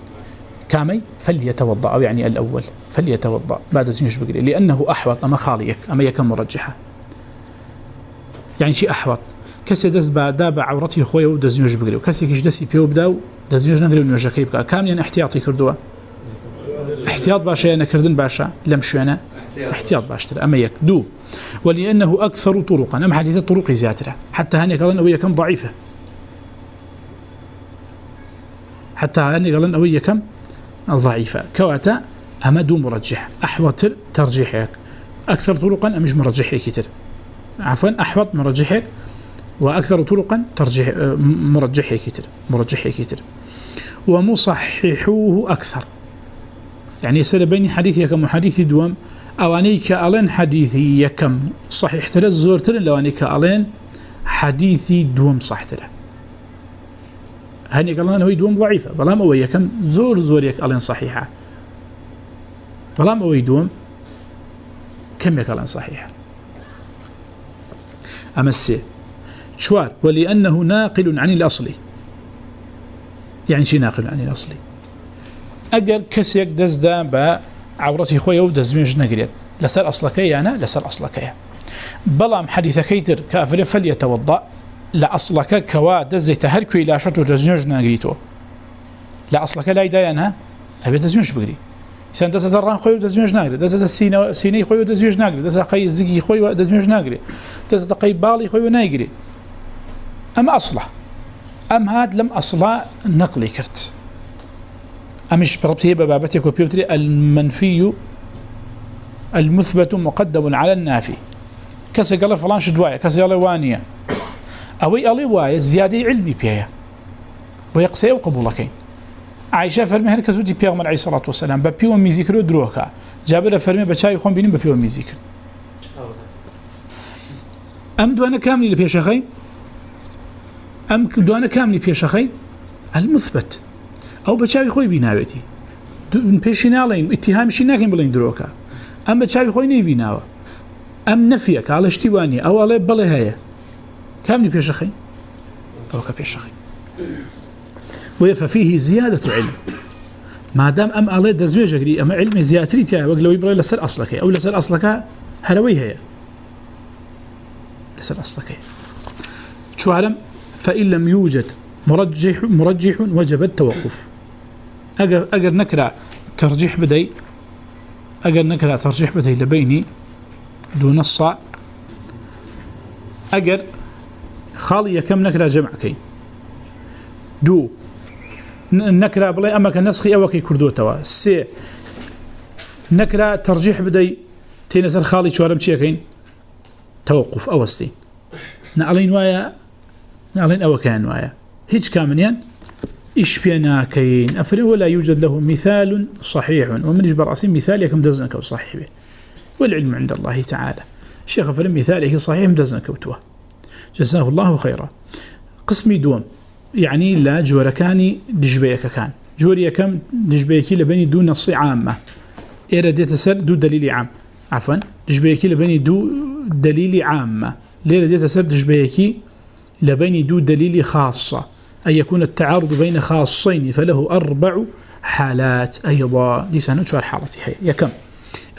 كامي، فليتوضأ. أو يعني الأول، فليتوضأ. بعد زمج بقري لأنه أحوط. أما خاليك. أما يكم مرجحة يعني شيء أحوط. كسي دز با دابا عورتي خويا ودزنيوج بقري وكسي كيش دسي بيو بداو دزنيوج نقري ونوجا كيبقى كامل احتياطي كردوا احتياط باشا انا كردن باشا. لم شو انا احتياط باشتر اما يك دو. ولانه اكثر طرقا. ام حديث الطرق زياتره حتى هاني قال انه كم ضعيفه حتى هاني قال انه كم؟ ضعيفه كواتا اما دو مرجح احوط ترجيحك اكثر طرقا ام مش مرجح كتير عفوا احوط مرجحك وأكثر طرقا ترجح مرجح كتر مرجح كتر ومصححوه أكثر. يعني يسأل بين حديثي كم حديث دوام أوانيك ألين حديثي يكم صحيح ترى زور ترى لو أنيك ألين حديثي دوام صح ترى هني قال أنا هو دوام ضعيفة. بلا ما هو يكم زور زور يك ألين صحيحة. بلا ما هو دوام كم يك ألين صحيحة. أما شوار. ولأنه ناقل عن الأصل. يعني شي ناقل عن الأصل. أقل كسيك دزدا با عورتي خويا ودزميج نقريت. لسر أصلك يعني لسر أصلك بلام حديث كيتر كافر فليتوضأ. لأصلك كوا دزي تهركو إلى شرط ودزميج نقريتو لأصلك لا يداينها أبي دزميج بقري سان دزا زران خوي ودزميج نقري دزا سينا سيني خوي ودزميج نقري دزا قي زقي خوي ودزميج نقري دزا قي بالي خوي ونقري أم أصله أم هاد لم أصلا نقلي كرت أمش بربطه ببابتي كوبيوتري المنفي المثبت مقدم على النافي. كسي قال فلان شدوايا كسي قال وانيا أوي ألي وايا زيادة علمي بيها ويقسي وقبولكين عائشة فرمي هل كسودي بيغمر عليه الصلاة والسلام ببيو ميزيكرو دروكا جابر فرمي بچاي خون بينين ببيو ميزيكر أم دوانا كاملي لبيا شخين ام دوانا كاملي بيشخي المثبت او بچاوي خوي بيناوتي دون بيشينالين اتهام شي ناكين بلين دروكا ام بچاوي خوي ني بيناوا ام نفيك على اشتواني او على بلي هيا كاملي بيشخي او كبيشخي ويفا فيه زيادة علم ما دام ام على دزويج اقري ام علم زيادتي تاع وقلو يبرا لسر اصلك او لسر اصلك هلوي هي لسر اصلك شو علم فإن لم يوجد مرجح, مرجح وجب التوقف أجر, أجر نكرا ترجيح بدي أجر نكرا ترجيح بدي لبيني دون الصع أجر خالية كم نكرا جمع كي دو نكرا بلاي أما كنسخي أو كي كردو توا سي نكرا ترجيح بدي تينسر خالي شوارم شيكين توقف أوستين نعلين وايا ناڵێن ئەوە کەیان وایە. هیچ کامنیان؟ إيش بينا كين أفري ولا يوجد له مثال صحيح ومن يجبر أصيم مثال يكم دزنك وصحيح والعلم عند الله تعالى الشيخ أفري مثاله صحيح دزنك وتوه جزاه الله خيرا. قسمي دوم یعنی يعني لا جوركاني دجبيك كان جوري كم دجبيكي لبني دون نص عامة إيرا دي تسر دو دليل عام. عفوا دجبيكي لبني دو دليل عامة ليرا دي تسر دجبيكي لبني دو دليل خاصة أن يكون التعارض بين خاصين فله أربع حالات أيضا. دي سنة شوار حالتي هي يكم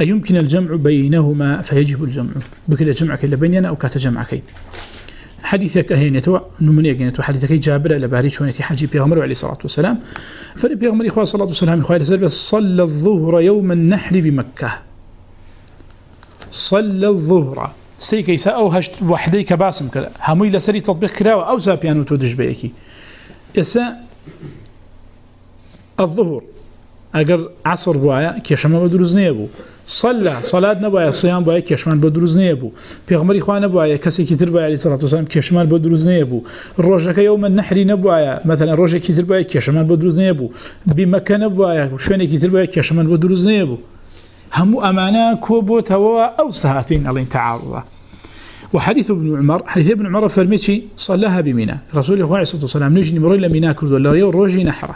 أي يمكن الجمع بينهما فيجب الجمع. بكل جمع كلا بيننا أو كات جمع حديثك أهين يتوى نمني أجين يتوى حديثك جابر لباري شونتي حجي بيغمر عليه الصلاة والسلام. فبيغمر إخوة صلاة والسلام، إخوة سلبة صلى الظهر يوم النحر بمكة. صلى الظهر. سيكي سأو هشت وحدي كباسم كلا. همي لسري تطبيق كراوة أو سابيانو تودج بيكي. إسا الظهر. أقر عصر بوايا كيشما بدروز نيبو صلى صلاة نبوايا صيام بوايا كيشمان بدروز نيبو بيغمري خواه نبوايا كسي كتر بوايا عليه الصلاة والسلام كيشمان بدروز نيبو الروجك يوم النحري نبوايا مثلا الروجك كتر بوايا كيشمان بدروز نيبو بمكة نبوايا شويني كتر بوايا كيشمان بدروز نيبو همو أمانا كوبو توا أو سهاتين الله تعالى وحديث ابن عمر حديث ابن عمر فرميتي صلاها بمنا رسول الله عليه الصلاه والسلام نجني مري لمنا كرد ولا ريو روجي نحره.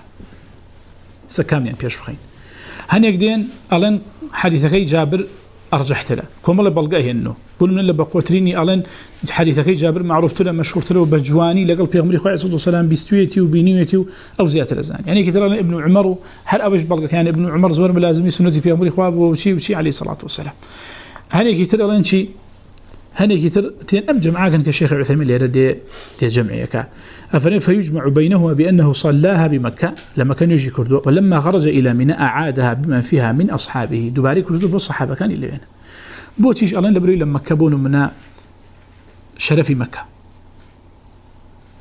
سكاميان یعنی بيش بخين هنيك دين الان حديثكي جابر ارجحت له. كم الله بلقاه انه قول من اللي بقوتريني الان حديثكي جابر معروف له مشهور له بجواني لقل بيغمر الله عليه الصلاه والسلام بستويتي وبنيتي او زياده الازان يعني كثر ابن عمر هل ابش بلقى يعني ابن عمر زور ملازمي سنتي بيغمري الله وشي وشي عليه الصلاه والسلام. هنيك كثر الان شي هنيك تر تين أم جمعة كان كشيخ عثيمين اللي يرد دي جمعية أفرين فيجمع بينهما بأنه صلاها بمكة لما كان يجي كردو ولما خرج إلى منى أعادها بما فيها من أصحابه. دباري كردو بالصحابة كان اللي هنا بوتيش الله لبري لما كبون من شرفي مكة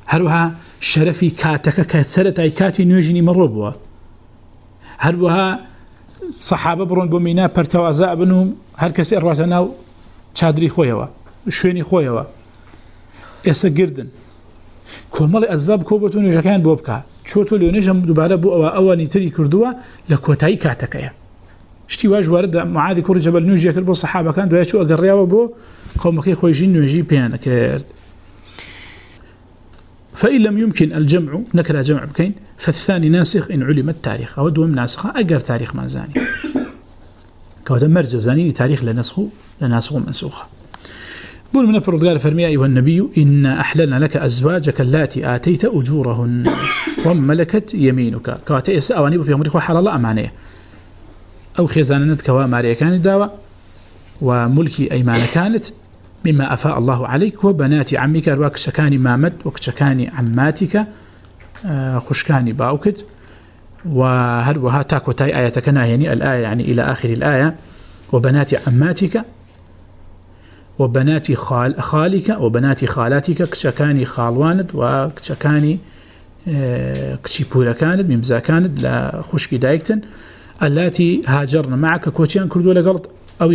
هروها شرفي كاتك كسرت أي كاتي نيجني مروبوا هروها صحابة برون بمينا برتوازا بنهم هر كسي أرواتنا چادری خویەوە شوێنی خۆیەوە. ئێستا گردن. کۆمەڵی ئەزباب کۆ بۆ تۆ نوێژەکان بۆ بکە؟ چۆ تۆ لێنێژم دووبارە بۆ ئەوە ئەوانی تری کردووە لە کۆتایی کاتەکەیە. شتی واژ وارد معادی کوڕی جەبل نوێژی کرد بۆ سەحابەکان دوای چوو ئەگەڕیاوە بۆ قومەکەی خۆشی نوێژی پیانە کرد. فإن لم يمكن الجمع نكرا جمع بكين فالثاني ناسخ إن علم التاريخ أو دوم ناسخة أقر تاريخ ما زاني كوتا مرجع زاني تاريخ لنسخه لناسخ منسوخة بول من البرودغار فرمي أيها النبي، إن أحللنا لك أزواجك اللاتي آتيت أجورهن وملكت يمينك. كواتي إسا أواني بفي أمريخ وحال الله أمانية أو خيزانة كوا ماريا كانت داوة وملكي أيمان كانت مما أفاء الله عليك وبنات عمك وكشكاني مامت وكشكاني عماتك خشكاني باوكت وهل وها تاكو تاي آياتك يعني الآية، يعني إلى آخر الآية، وبنات عماتك وبنات خال خالك وبنات خالاتك، كشكاني خالواند وكشكاني كشي بولا كانت ممزا كانت لا خشكي دايكتن التي هاجرن معك كوتشان كردو لقلط أو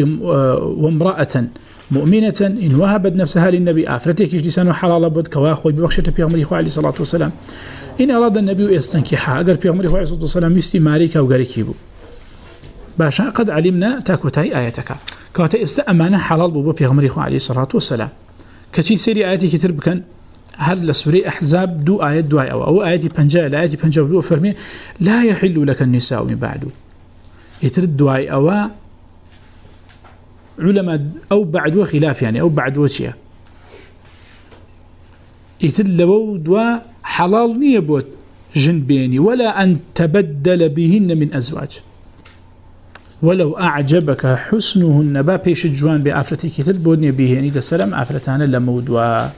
وامرأة مؤمنة إن وهبت نفسها للنبي، آفرتك لسان حلال بود كواخوي ببخشة بيغمر إخوة عليه الصلاة والسلام. إن أراد النبي يستنكحها، أقر بيغمر إخوة عليه الصلاة والسلام، يستي ماريكا وغاريكيبو باشا، قد علمنا تاكوتاي آياتك كواتا استأمانا حلال بوبا بيغمر إخوة عليه الصلاة والسلام كتين سيري آياتي كتر بكن هل لسوري أحزاب دو آيات دو أو أو آياتي بنجاء لآياتي بنجاء دو فرمي لا يحل لك النساء من بعد. يترد دعاء أو علماء أو بعد وخلاف يعني یعنی أو بعد وشيء يترد لو دعاء حلال نيبوت جنبيني ولا أن تبدل بهن من أزواج. ولو أعجبك حسنهن با بيش الجوان بأفرتي كتل بودني به بهني تسلم أفرتان لمودوا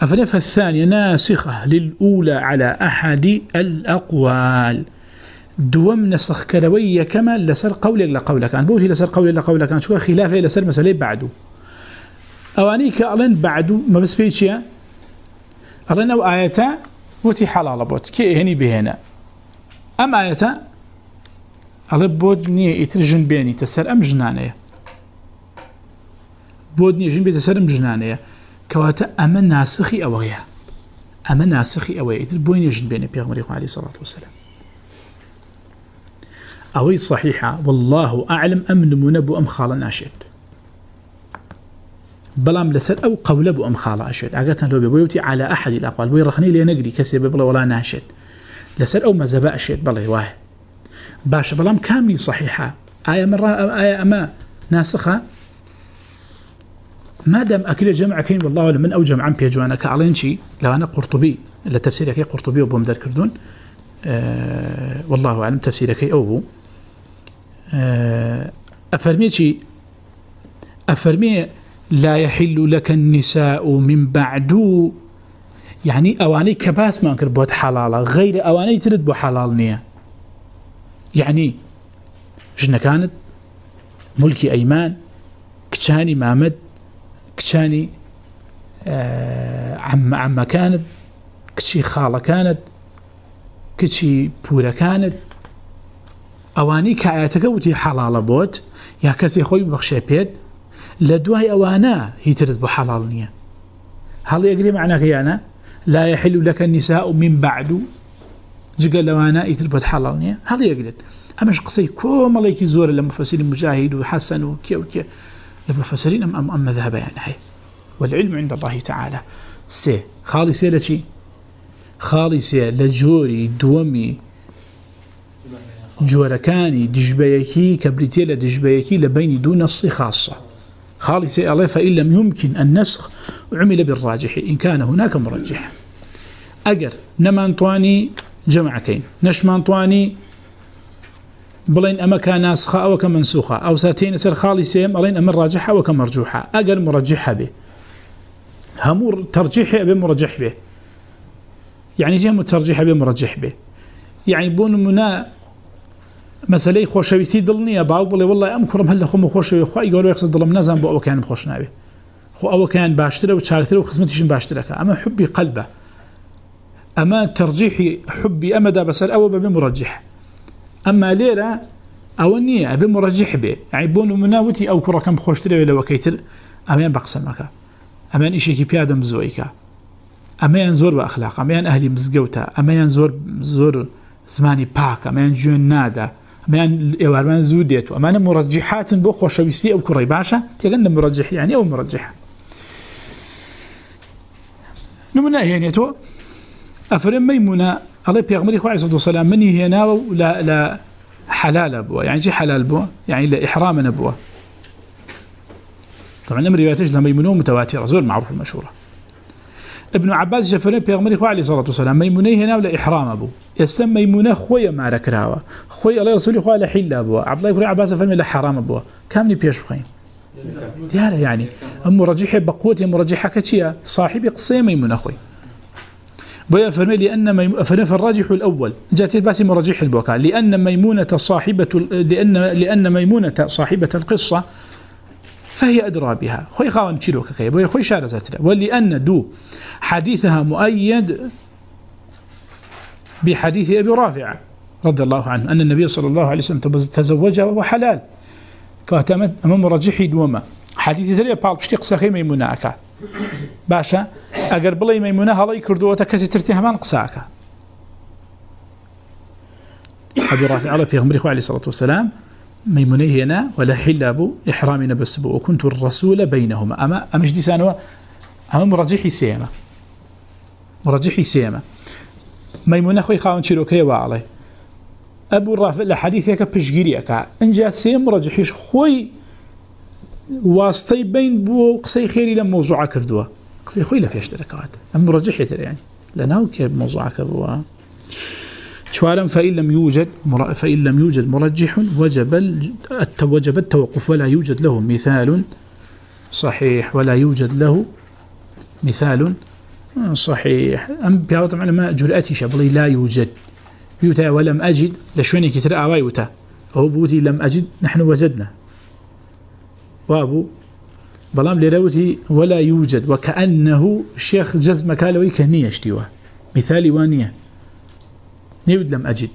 أفرف الثانية ناسخة للأولى على أحد الأقوال. دوم نسخ كروية كما لسر قولي لقولة كان بوتي لسر قولي لقولة كان شو خلافة لسر مسألة بعده أوانيك ألين بعده ما بس بيتشيا ألين أو آياتا وتي حلال بوت كي هني بهنا أم آياتا ألين بود نية يترجن بيني تسر أم جنانية بود نية جن بي تسر أم جنانية كواتا أما ناسخي أويا أما ناسخي أويا إذن بوين يجد بين بيغمري عليه الصلاة والسلام أوي صحيحة والله أعلم أم نمونا بو أم خالا ناشد بلام لسر أو قول بو أم خالا أشد أقاتنا لو بيوتي على أحد الأقوال بوي رخني لي نقري كسي ببلا ولا ناشد لسر أو مزباء أشد بلا واحد باشا بلام كامي صحيحة آية مرة آية أما ناسخة ما دام أكل جمع كين والله ولا من أو جمع بيجوانا كعلين شيء لو أنا قرطبي لتفسير كي قرطبي وبوم در كردون أه والله أعلم تفسير كي أو أه أفرمي شيء أفرمي لا يحل لك النساء من بعد. يعني أواني كباس ما أنكر بوت حلالة غير أواني ترد بو حلال نية يعني جنة كانت؟ ملكي أيمان كتاني مامد كتاني عم عم كانت، كتشي خالة كانت، كتشي بورا كانت. اواني كاياتك وتي حلال بوت، يا كسي خوي بخشي بيت، لدواي اوانا هي ترد بحلال نيه هل يقري معنى كيانا لا يحل لك النساء من بعد جگە جقل لوانا يترد بحلال نيه هل يقري اما قصي كوم الله يزور لمفسر مجاهد وحسن وكي وكي لمفسرين ام ام, أم ذهب يعني هي والعلم عند الله تعالى. سي خالصه لشي خالصه لجوري دومي جوركاني دجبيكي كبريتي لدجبيكي لبين دون نص خاصه خالصه الله فان لم يمكن النسخ عمل بالراجح. ان كان هناك مرجح. اجر نمانطواني جمع كين نشمانطواني بلين اما كان ناسخه او كمنسوخه او ساتين سر خالصه بلين اما راجحه او كمرجوحه اجر مرجحه به همور ترجيح به مرجح به يعني جه مترجح به مرجح به يعني بون منا مسألة خوشويسي دلنية باو بلي والله أمكرم هلا خو مخوشوي خو يقولوا يقصد دلم نزم بو أو كان مخوش نابي خو أو كان باشتره وشاكتره وخزمتيش باشتره أما حبي قلبه أما ترجيحي حبي أما دا بسر أو بمرجح. أما ليلة أو النية بمرجح به يعني بون مناوتي أو كرة كم خوشتره ولا وكيتر أما بقسمك أما إشي كي بيادم زويك أما ينزور بأخلاق أما أهلي مزقوتا أما ينزور زور زماني باك أما ينجون نادا أما يوارمان زوديت أما مرجحات بو خوشويسي أو كري باشا تيغن مرجح يعني أو مرجح. نمنا هينيتو أفرم ميمونا الله بيغمري خواه عيسى والسلام مني هنا لا, لا حلال أبوه يعني جي حلال أبوه يعني لا إحرام أبوه طبعا نمر رواياتش لميمونه متواترة زول معروف المشهورة ابن عباس جفرين بيغمري خواه عليه الصلاة والسلام ميموني هنا ولا إحرام أبوه يسمى ميمونة خويا مع ركراوة خويا الله رسولي خواه لحل أبوه عبد الله يقول عباس فرمي لحرام أبوه كامني بيش بخين ديارة يعني. أم مرجحة بقوتي مرجحة كتيا صاحبي قصية ميمونة خوي. بويا فرمي لأن ميمونة فرمي الراجح الأول. جاتي باسي مرجح البوكا لأن ميمونة صاحبة لأن لأن ميمونة صاحبة القصة فهي أدرى بها. خوي خاوان تشيروك كي بويا خوي شارة ذاتنا ولأن دو، حديثها مؤيد بحديث أبي رافع رضي الله عنه، أن النبي صلى الله عليه وسلم تزوجها وهو حلال. كاتمت أمام مرجحي دوما. حديث ثريه بال بشتي قساكي ميمونة أكا. باشا أقر بلي ميمونة هلا يكردو وتكسي ترتيها من قساكا أبي رافع الله في غمريخ عليه الصلاة والسلام ميمونة هنا ولا حل أبو إحرامنا بس بو وكنت الرسول بينهما أما أمش دي سانوا أما مرجحي سيما مرجحي سيما ميمونة خوي خاون شيروكي وعلي أبو رافع لحديث يكا بشجيري يكا إنجا سيم مرجحيش خوي واسطي بين بو قصي خيري لما موضوع كردوا. قصي خوي لفيش دركات أم مرجح يتر يعني. لأنه كيف موضوع كردوا. شوارا فإن لم يوجد فإن لم يوجد مرجح وجب وجب التوقف ولا يوجد له مثال صحيح. ولا يوجد له مثال صحيح. أم بيعطى معنا جرأتي شبلي لا يوجد. بيوتا ولم أجد. لشوني كتر آوايوتا أو بوتي لم أجد. نحن وجدنا. وابو بلام لروتي ولا يوجد وكأنه الشيخ جزم كالوي كهنية اشتوى مثالي وانية نيود لم أجد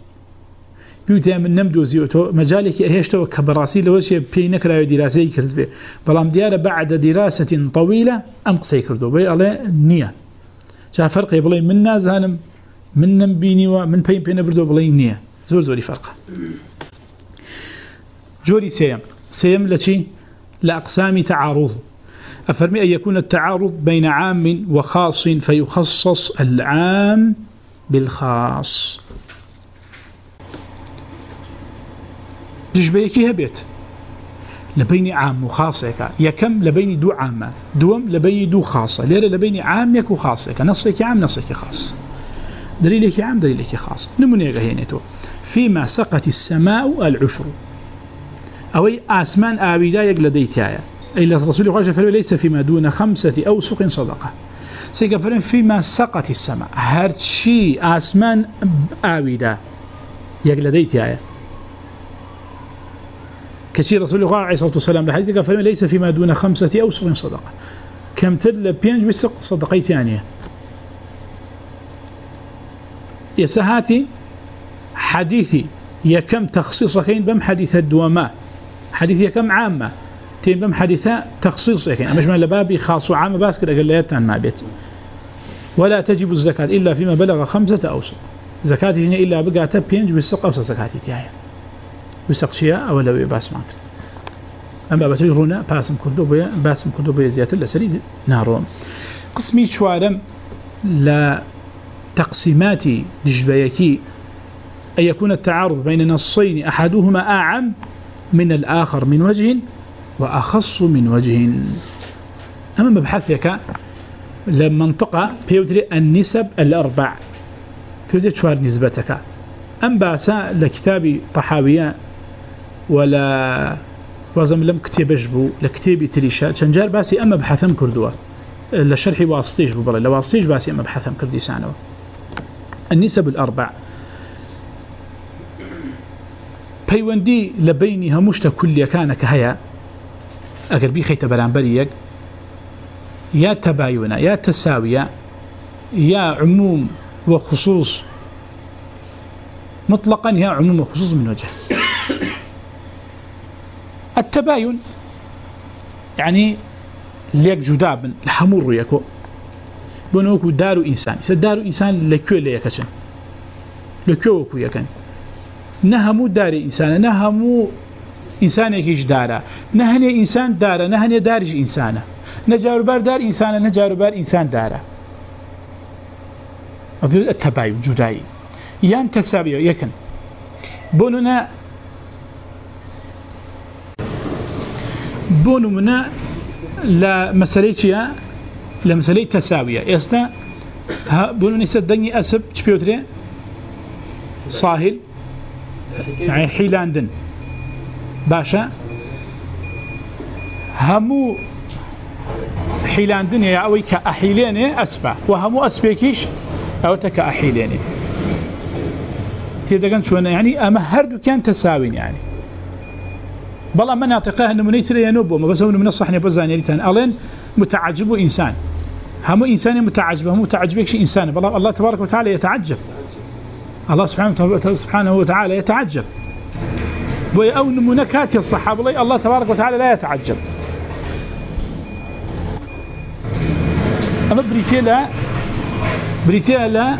بيوتي من نمدوزي وتو مجالك هيشتو كبراسي لو شيء بي نكرا دراسه كرت به بلام ديار بعد دراسه طويله ام قصي كردو بي الله نيه جا فرق يبلي من نازانم من نبيني ومن بين بين بردو بلي نيه زور زوري فرق جوري سيم سيم لشي لاقسام تعارض. افرمي ان يكون التعارض بين عام وخاص فيخصص العام بالخاص. دژبەیەکی هەبێت لە بینی عام و خاصێکە یەکەم لە بینی دوو عامە دووەم لە بینی دوو خاصە لێرە لە بینی عام نەسێکی خاص. دلیلێکی عام دلیلێکی خاص. نمونێگە هێنێتەوە فيما سقط السماء العشر. أوي آسمان آبيدا لدي ديتايا أي الرسول خرج فرمي ليس فيما دون خمسة أو سق صدقة. سيقى فيما سقط السماء. هرشي آسمان آبيدا لدي ديتايا كثير رسول الله عليه الصلاة والسلام لحديث قال ليس فيما دون خمسة أو أوسق صدقة. كم تدل بينج بسق صدقي ثانية يسهاتي حديثي. يا كم تخصيص بم حديث الدواماء. حديث يا كم عامة؟ تين بم حديث تخصيص كين مش من لبابي خاص وعامة باسكر أقل ما بيت. ولا تجب الزكاة إلا فيما بلغ خمسة أوسق. زكاة جنيه إلا بقى بينج بسق أوسق زكاة تيايا. وسقشيا او لو باس ماك اما بتري رونا باسم كردو باسم كردو بي زيات لسري نارون قسمي شوارم لا تقسيمات دجبيكي أن يكون التعارض بين نصين أحدهما أعم من الآخر من وجه وأخص من وجه. أما مبحثك لما لمنطقة بيوتري النسب الأربع. بيوتري شوار نسبتك أم باسا لكتاب طحاوية ولا وازم لم كتبش بو لكتابي تريشا چنجار باسي اما بحثم كردوا. لشرح واسطيش بو بلا لواسطيش باسي اما بحثم كردي سانو النسب الأربع. الاربع بيوندي لبيني همشت كل كان كهيا اگر بي خيت برانبري يك يا تباينا يا تساويه يا عموم وخصوص مطلقا يا عموم وخصوص من وجه التباين، يعني ليك جداب الحمور يكو بنوكو دارو إنسان. إذا دارو إنسان لكيو ليكتن لكيو كو يكن. نهمو داري إنسان نهمو إنسان يكيش دارا نهني إنسان دارا نهني دارج إنسان نجارو بار دار إنسان نجارو بار إنسان دارا التباين جدائي يان تسابيو يكن بوننا بونو منا لمسالية لمسالية تساوية يستا بونو نسا دني أسب چبيوتري صاهل يعني حيلاندن. باشا. همو حيلاندن يا أوي كأحيلين أسبا. وهمو أسبيكيش أو تكا أحيلين تيدقان شوانا يعني أما هردو كان تساوين يعني. بلا من اعتقاه انه منيتر ينوب ما بس من الصح نبزان يريتان الين متعجب انسان هم انسان متعجب. هم متعجب شيء انسان بلا الله تبارك وتعالى يتعجب. الله سبحانه وتعالى يتعجب بو او منكات الصحابه الله تبارك وتعالى لا يتعجب اما بريتيلا بريتيلا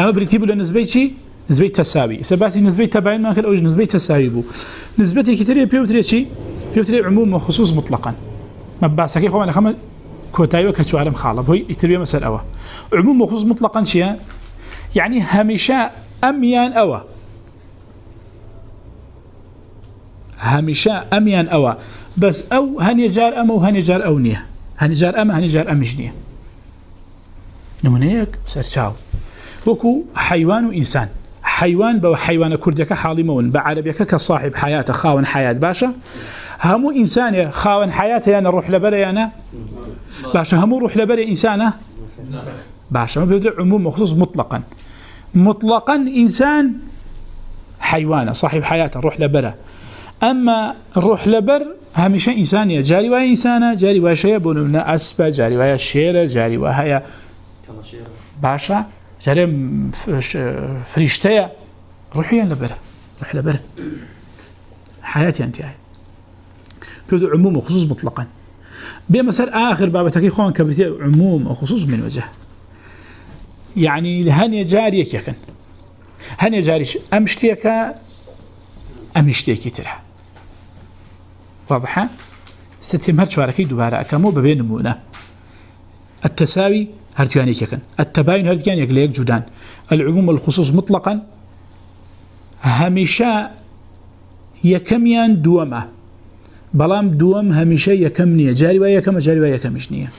اما بريتيبو نسبه شيء تساوي. سباسي نسبه تباين ما كان اوج نسبه تساوي بو. نسبته كثير بيوتري شي؟ بيوتري عموم وخصوص مطلقا. ما باسكي خو انا كوتايو كتو خالب هو يتربيه مساله اوا عموم وخصوص مطلقا شي يعني هميشا اميان اوا هميشا اميان اوا بس او هني جار ام وهني جار اونيه هني جار ام هني جار امجنيه نمونيك سرچاو وكو حيوان وانسان حيوان بو حيوان كردك حالي مون. بعربيك كصاحب حياة خاون حياة باشا. همو إنسان خاون حياة يانا، روح لبرا يانا. باشا همو روح لبرا إنسانة باشا ما بيدع عموم مخصوص مطلقا. مطلقا إنسان حيوان صاحب حياة روح لبرا أما روح لبر هميشا إنسانية جاري وهي إنسانة جاري وهي شيء بونمنا أسبة جاري وهي الشيرة جاري وهي باشا جارێ فریشتەیە ڕحیان لەبەرە ڕح لەبەر حياتي أنت هاي كذا عموم وخصوص مطلقا. بمثل آخر بابتك إخوان كبتي عموم وخصوص من وجه. يعني هني جاريك يكن هني جاريش أمشتيك أمشتيك ترى واضحة؟ ستم هر شواركي دوباره أكمو ببين مونة التساوي هرتياني كيكن التباين هرتياني يقليك جدان العموم والخصوص مطلقا. هميشا يكميان دوما. بلام دوم هميشا يكم نية جاري ويكم جاري ويكمش نية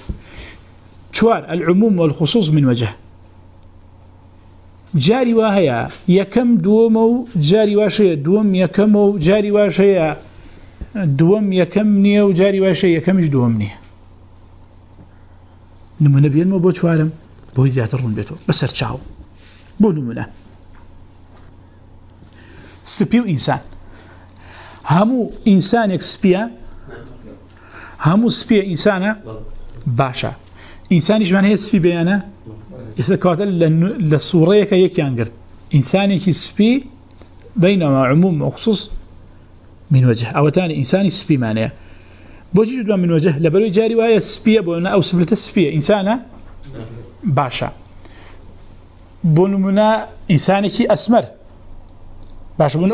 شوار العموم والخصوص من وجه. جاري وهيا يكم دومو جاري واشيا دوم يكمو جاري واشيا دوم يكم نية وجاري واشيا يكمش دوم نية نمونه بين مو بو چوارم بو زیاتر رون بیتو بسر چاو. بو نمونه سپی و انسان همو انسان یک سپیه همو سپی انسانه باشا انسانیش من هی سپی بیانه اسا کاتل لسوره یکا یکی انگرد انسانی که سپی بینما عموم مخصوص من وجه. او تاني انساني سپی معنی بوجي جدوا من وجه؟ لبلو جاري وهي سبية بونا أو سبلة السبية إنسانة باشا بونمنا إنسانة كي أسمر باشا بون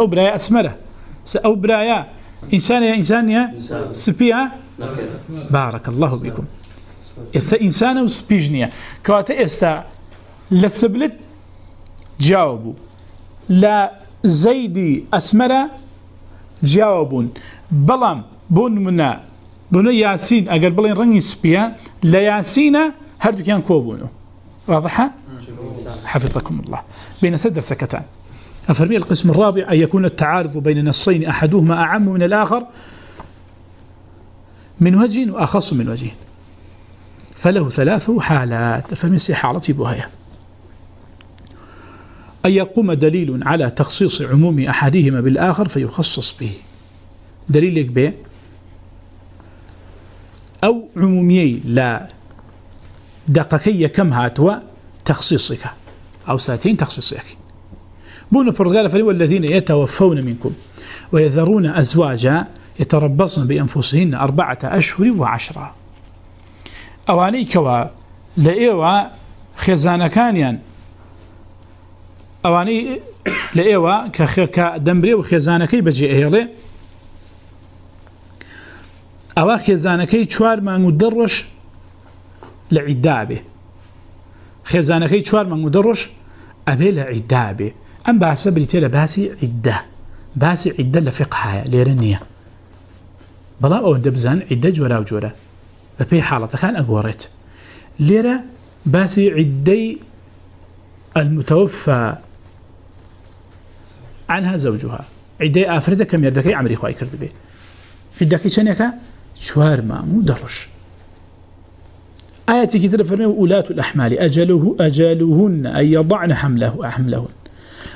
أو برايا أسمرة أو برايا إنسانة إنسانية بارك الله بكم استا إنسانة وسبيجنية كواتا استا لسبلت جاوبوا لا زيدي أسمرة جاوبون. بلام بونمنا بنو ياسين. اگر بلين رنگي سبيا لا ياسين هردو كان كوبونو. واضحه حفظكم الله. بين سدر سكتان افرمي القسم الرابع ان يكون التعارض بين نصين احدهما اعم من الاخر من وجه واخص من وجه. فله ثلاث حالات. فمن حالتي بوهيه أن يقوم دليل على تخصيص عموم أحدهما بالآخر فيخصص به. دليلك به او عمومي لا. دقيقه كم هاتوا؟ تخصيصك. او ساعتين تخصيصك. بون البرتغال فلو الذين يتوفون منكم ويذرون ازواجا يتربصن بانفسهن اربعه اشهر وعشرة. اواني كوا لايوا خزانه كانيان اواني لايوا كخ دمبري وخزانه كي بجي اهله ئەوە خێزانەکەی چوار مانگ و دەڕۆژ لە عیدابێ خێزانەکەی چوار مانگ و دەڕۆژ ئەبێ ئەم باسە بریتێ لە باسی عیدە باسی عیدە لە فقهایە لێرە نییە بەڵام ئەوە دەبزان عیدە جۆرا و جۆرە بە پێی حاڵەتەکان ئەگۆڕێت لێرە باسی عیدەی المتوفى عنها زوجها. عیدەی ئافرەتە کە مێردەکەی عمری خی کرد بێ عیدەکەی چەندێکە شوار مامو درش آياتي كتير فرمي أولاة الأحمال أجله أجلهن أن يضعن حمله حملهن.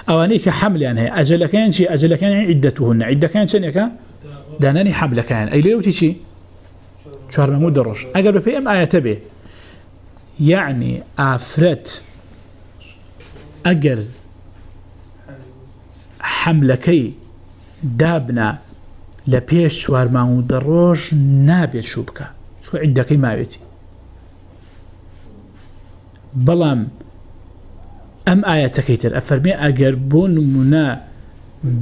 أوانيك حمل یعنی يعني أجل كان شيء أجل كان یعنی عدتهن. عدة كان شيء دانني حمل كان أي ليوتي شيء شوار مامو درش أقرب في أم آيات به يعني یعنی آفرت أجر حملكي دابنا لە پێش چوارمان و دەڕۆژ نابێت شو بکە چوە عیدەکەی ماوێتی بەڵام ئەم ئاەتەکەی تر. ئەفەرمێ ئەگەر بۆ نمونە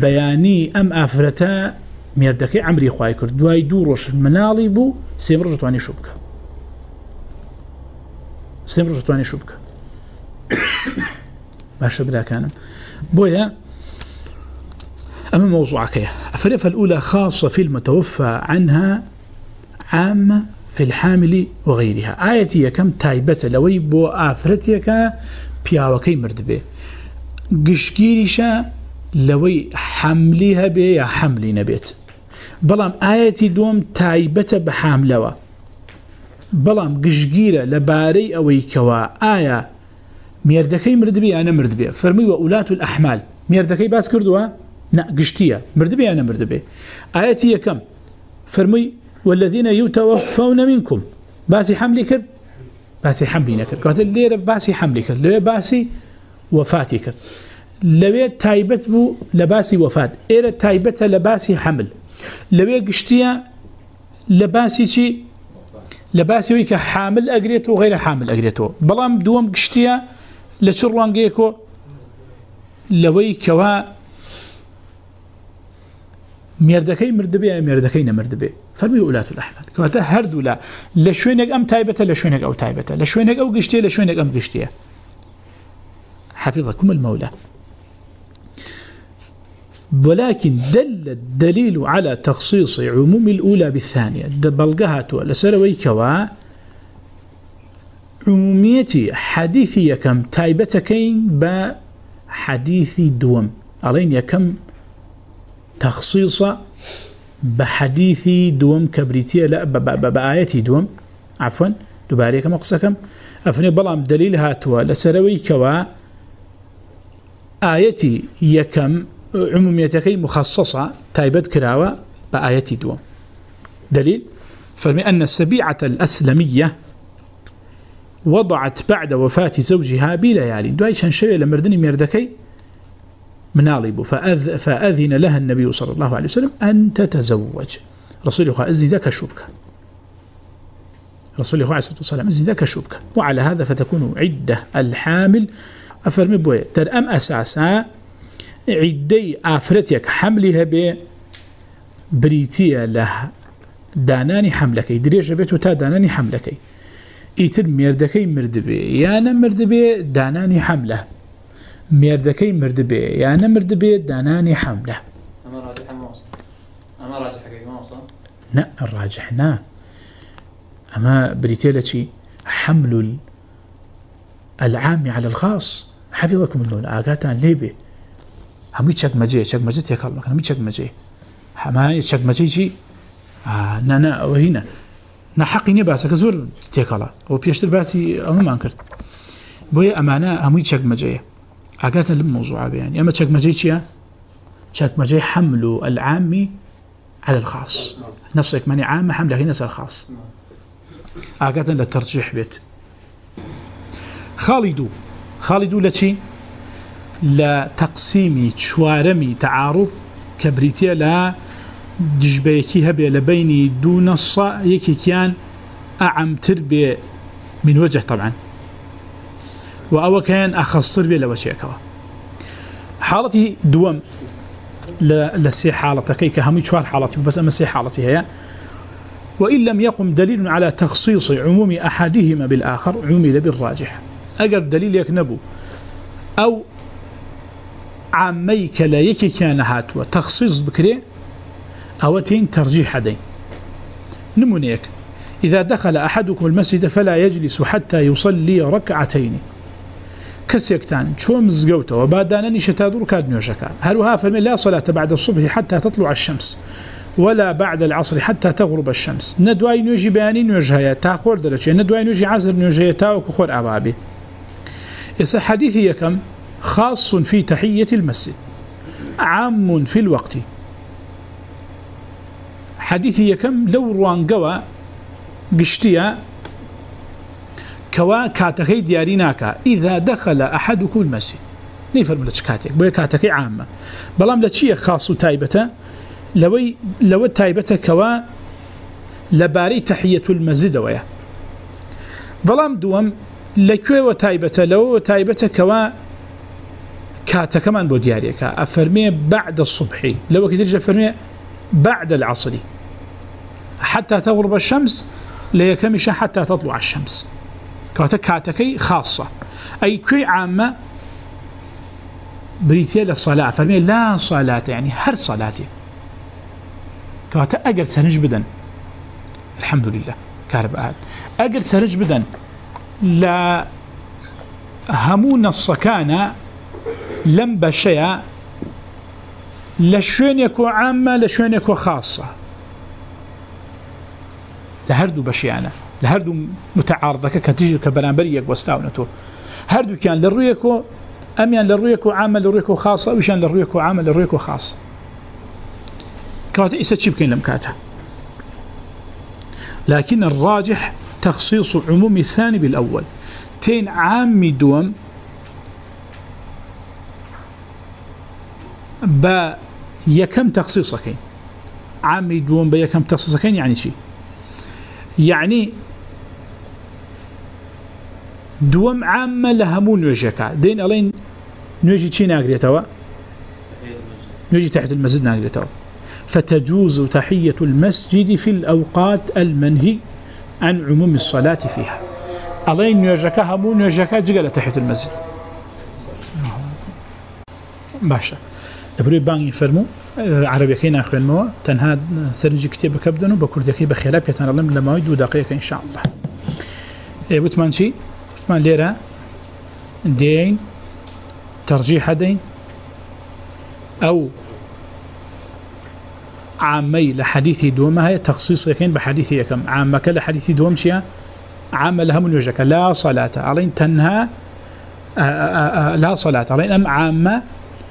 بەیانی ئەم ئافرەتە مێردەکەی ئەمری خی کرد، دوای دوو ڕۆژ مناڵی بوو، سێم ڕۆژ توانی شو بکە. سێم ڕۆژ توانی شو بکە. (coughs) باشە براکانم. بۆیە أما موضوعك الفريفة الأولى خاصة في المتوفى عنها عامة في الحامل وغيرها. آيتي كم تايبة لوي بو آفرتيك بياوكي مردبه قشكيرشا لوي حمليها بي يا حملي نبيت بلام آيتي دوم تايبة بحاملوا بلام قشكيرة لباري أوي كوا آية ميردكي مردبي أنا مردبي فرمي وأولات الأحمال. ميردكي باس كردوا نا قشتيه مرد بي انا مرد بي ايتي كم فرمي والذين يتوفون منكم باسي حملي كرد باسي حملي نكر قالت الليره باسي حملي كرد ليه باسي وفاتی کرد. لەوێ تایبەت بوو لە باسی وفات. ئێرە تایبەتە لە باسی حمل. لەوێ گشتیە لە باسی چی؟ لە باسیەوەی کە حامل ئەگرێت و غیرە حامل ئەگرێتەوە بەڵام دووەم گشتیە لە چ ڕوانگەیەکۆ؟ لەوەی کەوا مێردەکەی مردبێ مێردەکەی نەمردبێ فەرمی وڵات الأحمد کەواتە هەردوو لە لە شوێنێک ئەم تایبەتە، لە شوێنێک ئەو تایبەتە. لە شوێنێک ئەو گشتێ لە شوێنێک ئەم گشتیە. حفظكم المولى. ولكن دل الدليل على تخصيص عموم الأولى بالثانية. بلغهات لسروي كوا عموميتي حديثي كم تايبتكين بحديث دوم علين يكم تخصيص بحديث دوم كبريتية لا بآياتي دوم. عفوا دباري كم أقصكم أفني بلام دليل هاتوا. لسروي كوا آياتي يكم عموميتكي مخصصة تايبت كراوة بآياتي دوم. دليل؟ فرمي أن السبيعة الأسلمية وضعت بعد وفاة زوجها بليالي. دواي شان شوية لمردني ميردكي. منالب فأذ، فأذن لها النبي صلى الله عليه وسلم أن تتزوج. رسول الله أذن ذاك شبك. رسول الله عليه الصلاة والسلام أذن ذاك شبك. وعلى هذا فتكون عدة الحامل. أفرمي بوية تر أم أساسا عدي آفرتك حملها ب بريتية له. داناني حملك دريج بيتو تا داناني حملك ئیتر مێردەکەی مردبێ یانە مردبێ دانانی حملە مێردەکەی مردبێ یانە مردبێ دانانی حملە نه الراجح نا. أما بريتيا لتي حمل العام على الخاص. حفظكم الله آقاتان ليبي همي تشك مجي تشك مجي تيكال مكان همي تشك مجي هما تشك مجي جي آه نا نا وهنا نحقی نیە باسەکە زۆر تێکەڵە. ئەو پێشتر باسی ئەمەمان کرد. بۆیە ئەمانە هەمووی چەکمەجەیە ئاگاتە لەم مۆزوعابیان ئەمە چەکمەجەی چییە؟ چەکمەجەی حمل و العامی على الخاص. نفسك ماني عام حمله هنا نسال خاص آقاتا للترجيح بيت. خالدو. خالدو لتي لا تقسيمي شوارمي تعارض كبريتيا، لا دژبەیەکی هەبێ لە بینی دوو نەسا یەکێکیان ئەعمتر بێ من وجه طبعا. و ئەوە کەیان ئەخەستر بێ لە وەچێکەوە. حاڵەتی دووەم لە سێ حاڵەتەکەی کە هەمووی چوار حاڵەتی بەس ئەمە سێ حاڵەتی هەیە. وإن لم يقم دليل على تخصيص عموم أحدهما بالآخر، عمل بالراجح. أقر دليل يكنبو أو عاميك لا يكي كان هاتوا تخصيص بكري أوتين ترجيح دين نمونيك إذا دخل أحدكم المسجد فلا يجلس حتى يصلي ركعتين. كسيكتان شو مزقوته وبعدانني شتادور كاد نيوشكا هلوها فمن لا صلاة بعد الصبح حتى تطلع الشمس، ولا بعد العصر حتى تغرب الشمس. ندواي نيوجي بياني نيوجهايا تاخور درجة ندواي نيوجي عصر نيوجهايا تاوك خور أبابي إذا حديثي يكم خاص في تحية المسجد، عام في الوقت. حديثي يكم لو روانقوا قشتيا كوا كاتكي دياريناكا إذا دخل أحدكم المسجد. نيفرم لك كاتك بويا كاتكي عامة بلام لتشي خاص تايبتا لوي لو تايبتا كوا لباري تحية المسجد ويا بلام دوم لكوي وتايبتا لو تايبتا كوا كاتكا من بو دياريكا أفرمي بعد الصبح لو كتير أفرمي بعد العصر حتى تغرب الشمس ليكمش حتى تطلع الشمس. كاتكي خاصة. أي كي عامة بريتيا للصلاة فرمي لا صلاة يعني، هر صلاة. كاتا أقل سنج بدن. الحمد لله. كارب آد أقل سنج بدن. لا همون الصكانة، لم بشيا. لشوين يكو عامة لشوين يكو خاصة. لهردو بشيانة لهردو متعارضة كتيجي كبرانبريك وستاونتو هردو كان للريكو أميان للريكو عامة للريكو خاصة وشان للريكو عامة للريكو خاصة كواتا إيسا تشيبكين لمكاتا لكن الراجح تخصيص عموم الثاني بالأول. تين عامي دوم با يكم تخصيصك عامي دوم با يكم تخصيصك يعني شي؟ يعني دوم عامة لهمون نوجيكا دين ألين نوجي چي ناقريتوا نوجي تحت المسجد ناقريتوا فتجوز تحية المسجد في الأوقات المنهي عن عموم الصلاة فيها ألين نوجيكا همون نوجيكا جغل تحت المسجد. باشا لبروي بانgi فرمو عربي كينا خوين مو تنها سرنجي كتاب كبدنو بكردي كي بخلاف يتنرلم لما يدو دقيقة إن شاء الله إيه بتمان شي بتمان ليرة دين، ترجيح دين، أو عامي لحديث دوما هي تخصيص يكين بحديث يكم. عامك لحديث دوم شيا عام لها من وجهك لا صلاة. علين تنهى لا صلاة. علين أم عامة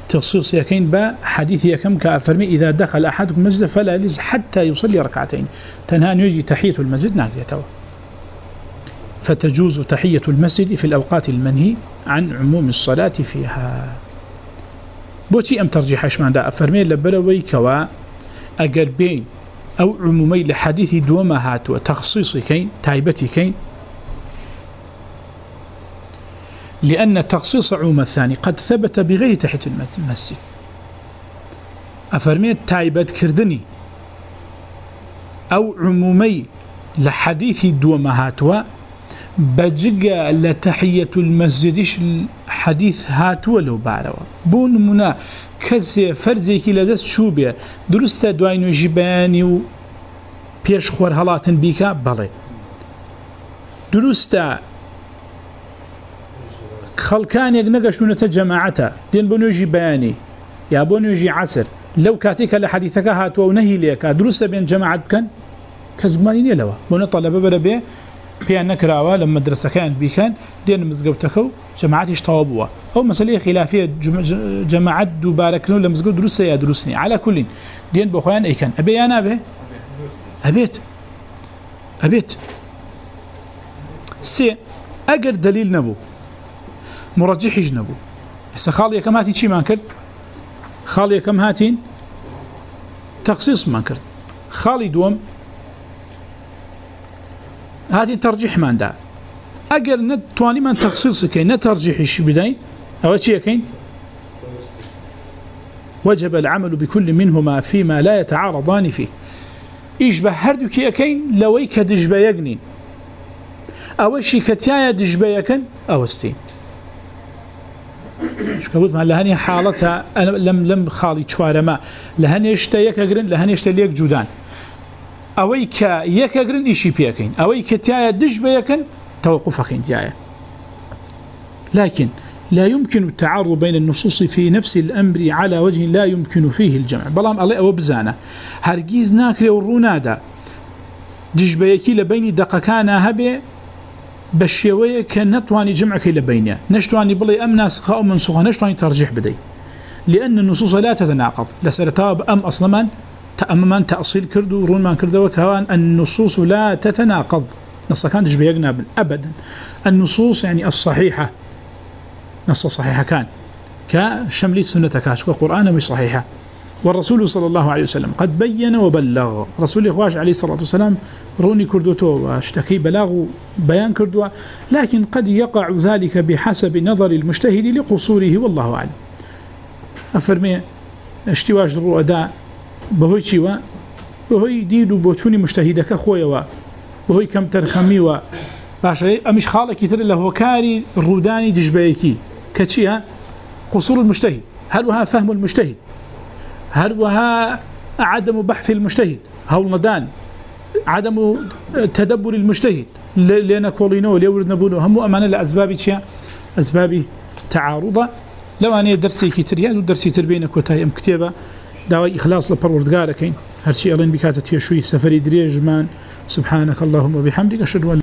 تخصيص يكين بحديث يكم كأفرمي، إذا دخل أحدكم مسجد فلا يلز حتى يصلي ركعتين. تنهى أن يجي تحية المسجد ناقيته فتجوز تحية المسجد في الأوقات المنهي عن عموم الصلاة فيها. بوتي أم ترجيح أشمان دا أفرمي لبلوي كوا أقر بين أو عمومي لحديث دوما هات وتخصيص كين تايبتي كين لأن تخصيص عموم الثاني قد ثبت بغير تحت المسجد. أفرمي تايبت كردني أو عمومي لحديث دوما هات بجگا لتحية المسجد الحديث هاتو لو باروا بون منا كسي فرزي كي لدست شو بيه درستا دوائنو جيباني و پیش خور هلاتن بيكا بلي درستا خلقان يك نقشونة جماعتا دين بنوجي بياني يا بنوجي عسر. لو كاتيك لحديثك هاتو ونهي ليك درستا بين جماعت بكن كزمانين يلوا بنا طلب بلا بيه پیان نکراوە لە مدرسەکان بیکەن دێن مزگەوتەکە و جەماعتیش تەوا بووە ئەو مەسلەی خلافە جەماعت دووبارەکردن لە مزگەوت دروستە یا دروستنی؟ على کولین. دێن بۆ خۆیان ئەیکەن. ئەبێ یا نابێ؟ ئەبێت. ئەبێت. سێ، ئەگەر دلیل نەبوو مڕجحیش نەبوو. ئێستا خاڵ یەکەم هاتی چیمان کرد؟ خاڵ یەکەم هاتین؟ تەخصیصمان کرد. خاڵی دووەم هذه ترجيح من دا؟ اگر نتواني من تخصيص كي نترجيح شي بدين او شيء وجب العمل بكل منهما فيما لا يتعارضان فيه. يشبه هردو كي كاين لو كدجبه يغنين او شي كتيا دجبه يكن او استين شو كبوت مع لهني حالتها انا لم لم خالي شوارما لهني اشتا يكغرن لهني اشتا ليك جودان. اوي ك يكغرن ايشي بيكين اوي كتايا دج بيكن توقفك انتيا لكن لا يمكن التعارض بين النصوص في نفس الامر على وجه لا يمكن فيه الجمع. بلام الله او بزانا هرجيز ناكري ورونادا دج بيكي لبين دقكانا هبه بشيويه كنتواني جمعك لبينها نشتواني بلي ام ناسخه او منسوخه نشتواني ترجيح بدي لان النصوص لا تتناقض. لسرتاب ام اصلا تأممان تأصيل كردو رون من كردو كوان النصوص لا تتناقض. نص كان تشبه يقنابل أبدا. النصوص يعني الصحيحة. نص صحيحة كان. كشملي سنة كاش، وقرآن مش صحيحة. والرسول صلى الله عليه وسلم قد بين وبلغ. رسول إخواش عليه الصلاة والسلام روني كردوتو واشتكي بلاغ بيان كردو. لكن قد يقع ذلك بحسب نظر المجتهد لقصوره، والله أعلم. أفرمي اشتواج الرؤداء بەهۆی چیوە بەهۆی دید و بۆچوونی مشتهیدەکە خۆیەوە بەهۆی کەم تەرخەمیوە باشە، ئەمیش خاڵێکی تر لە هۆکاری ڕوودانی دژبەیەکی. کە چییە؟ قصور المجتهد. هەروەها فهم المجتهد. هەروەها عدم بحث المجتهد. هەوڵ نەدان. عدم تدبر المجتهد. لێنە کۆڵینەوە لێورد نەبوون و هەموو ئەمانە لە ئەسبابی چیە ئەسبابی تعارضە. لەوانەیە دەرسێکی تریان و دەرسی تر داوای اخلاص لە کتێبە هەرچی ئەڵێن بکاتە تێشووی سەفری درێژمان. سبحانك اللهم وبحمدك اشهد ان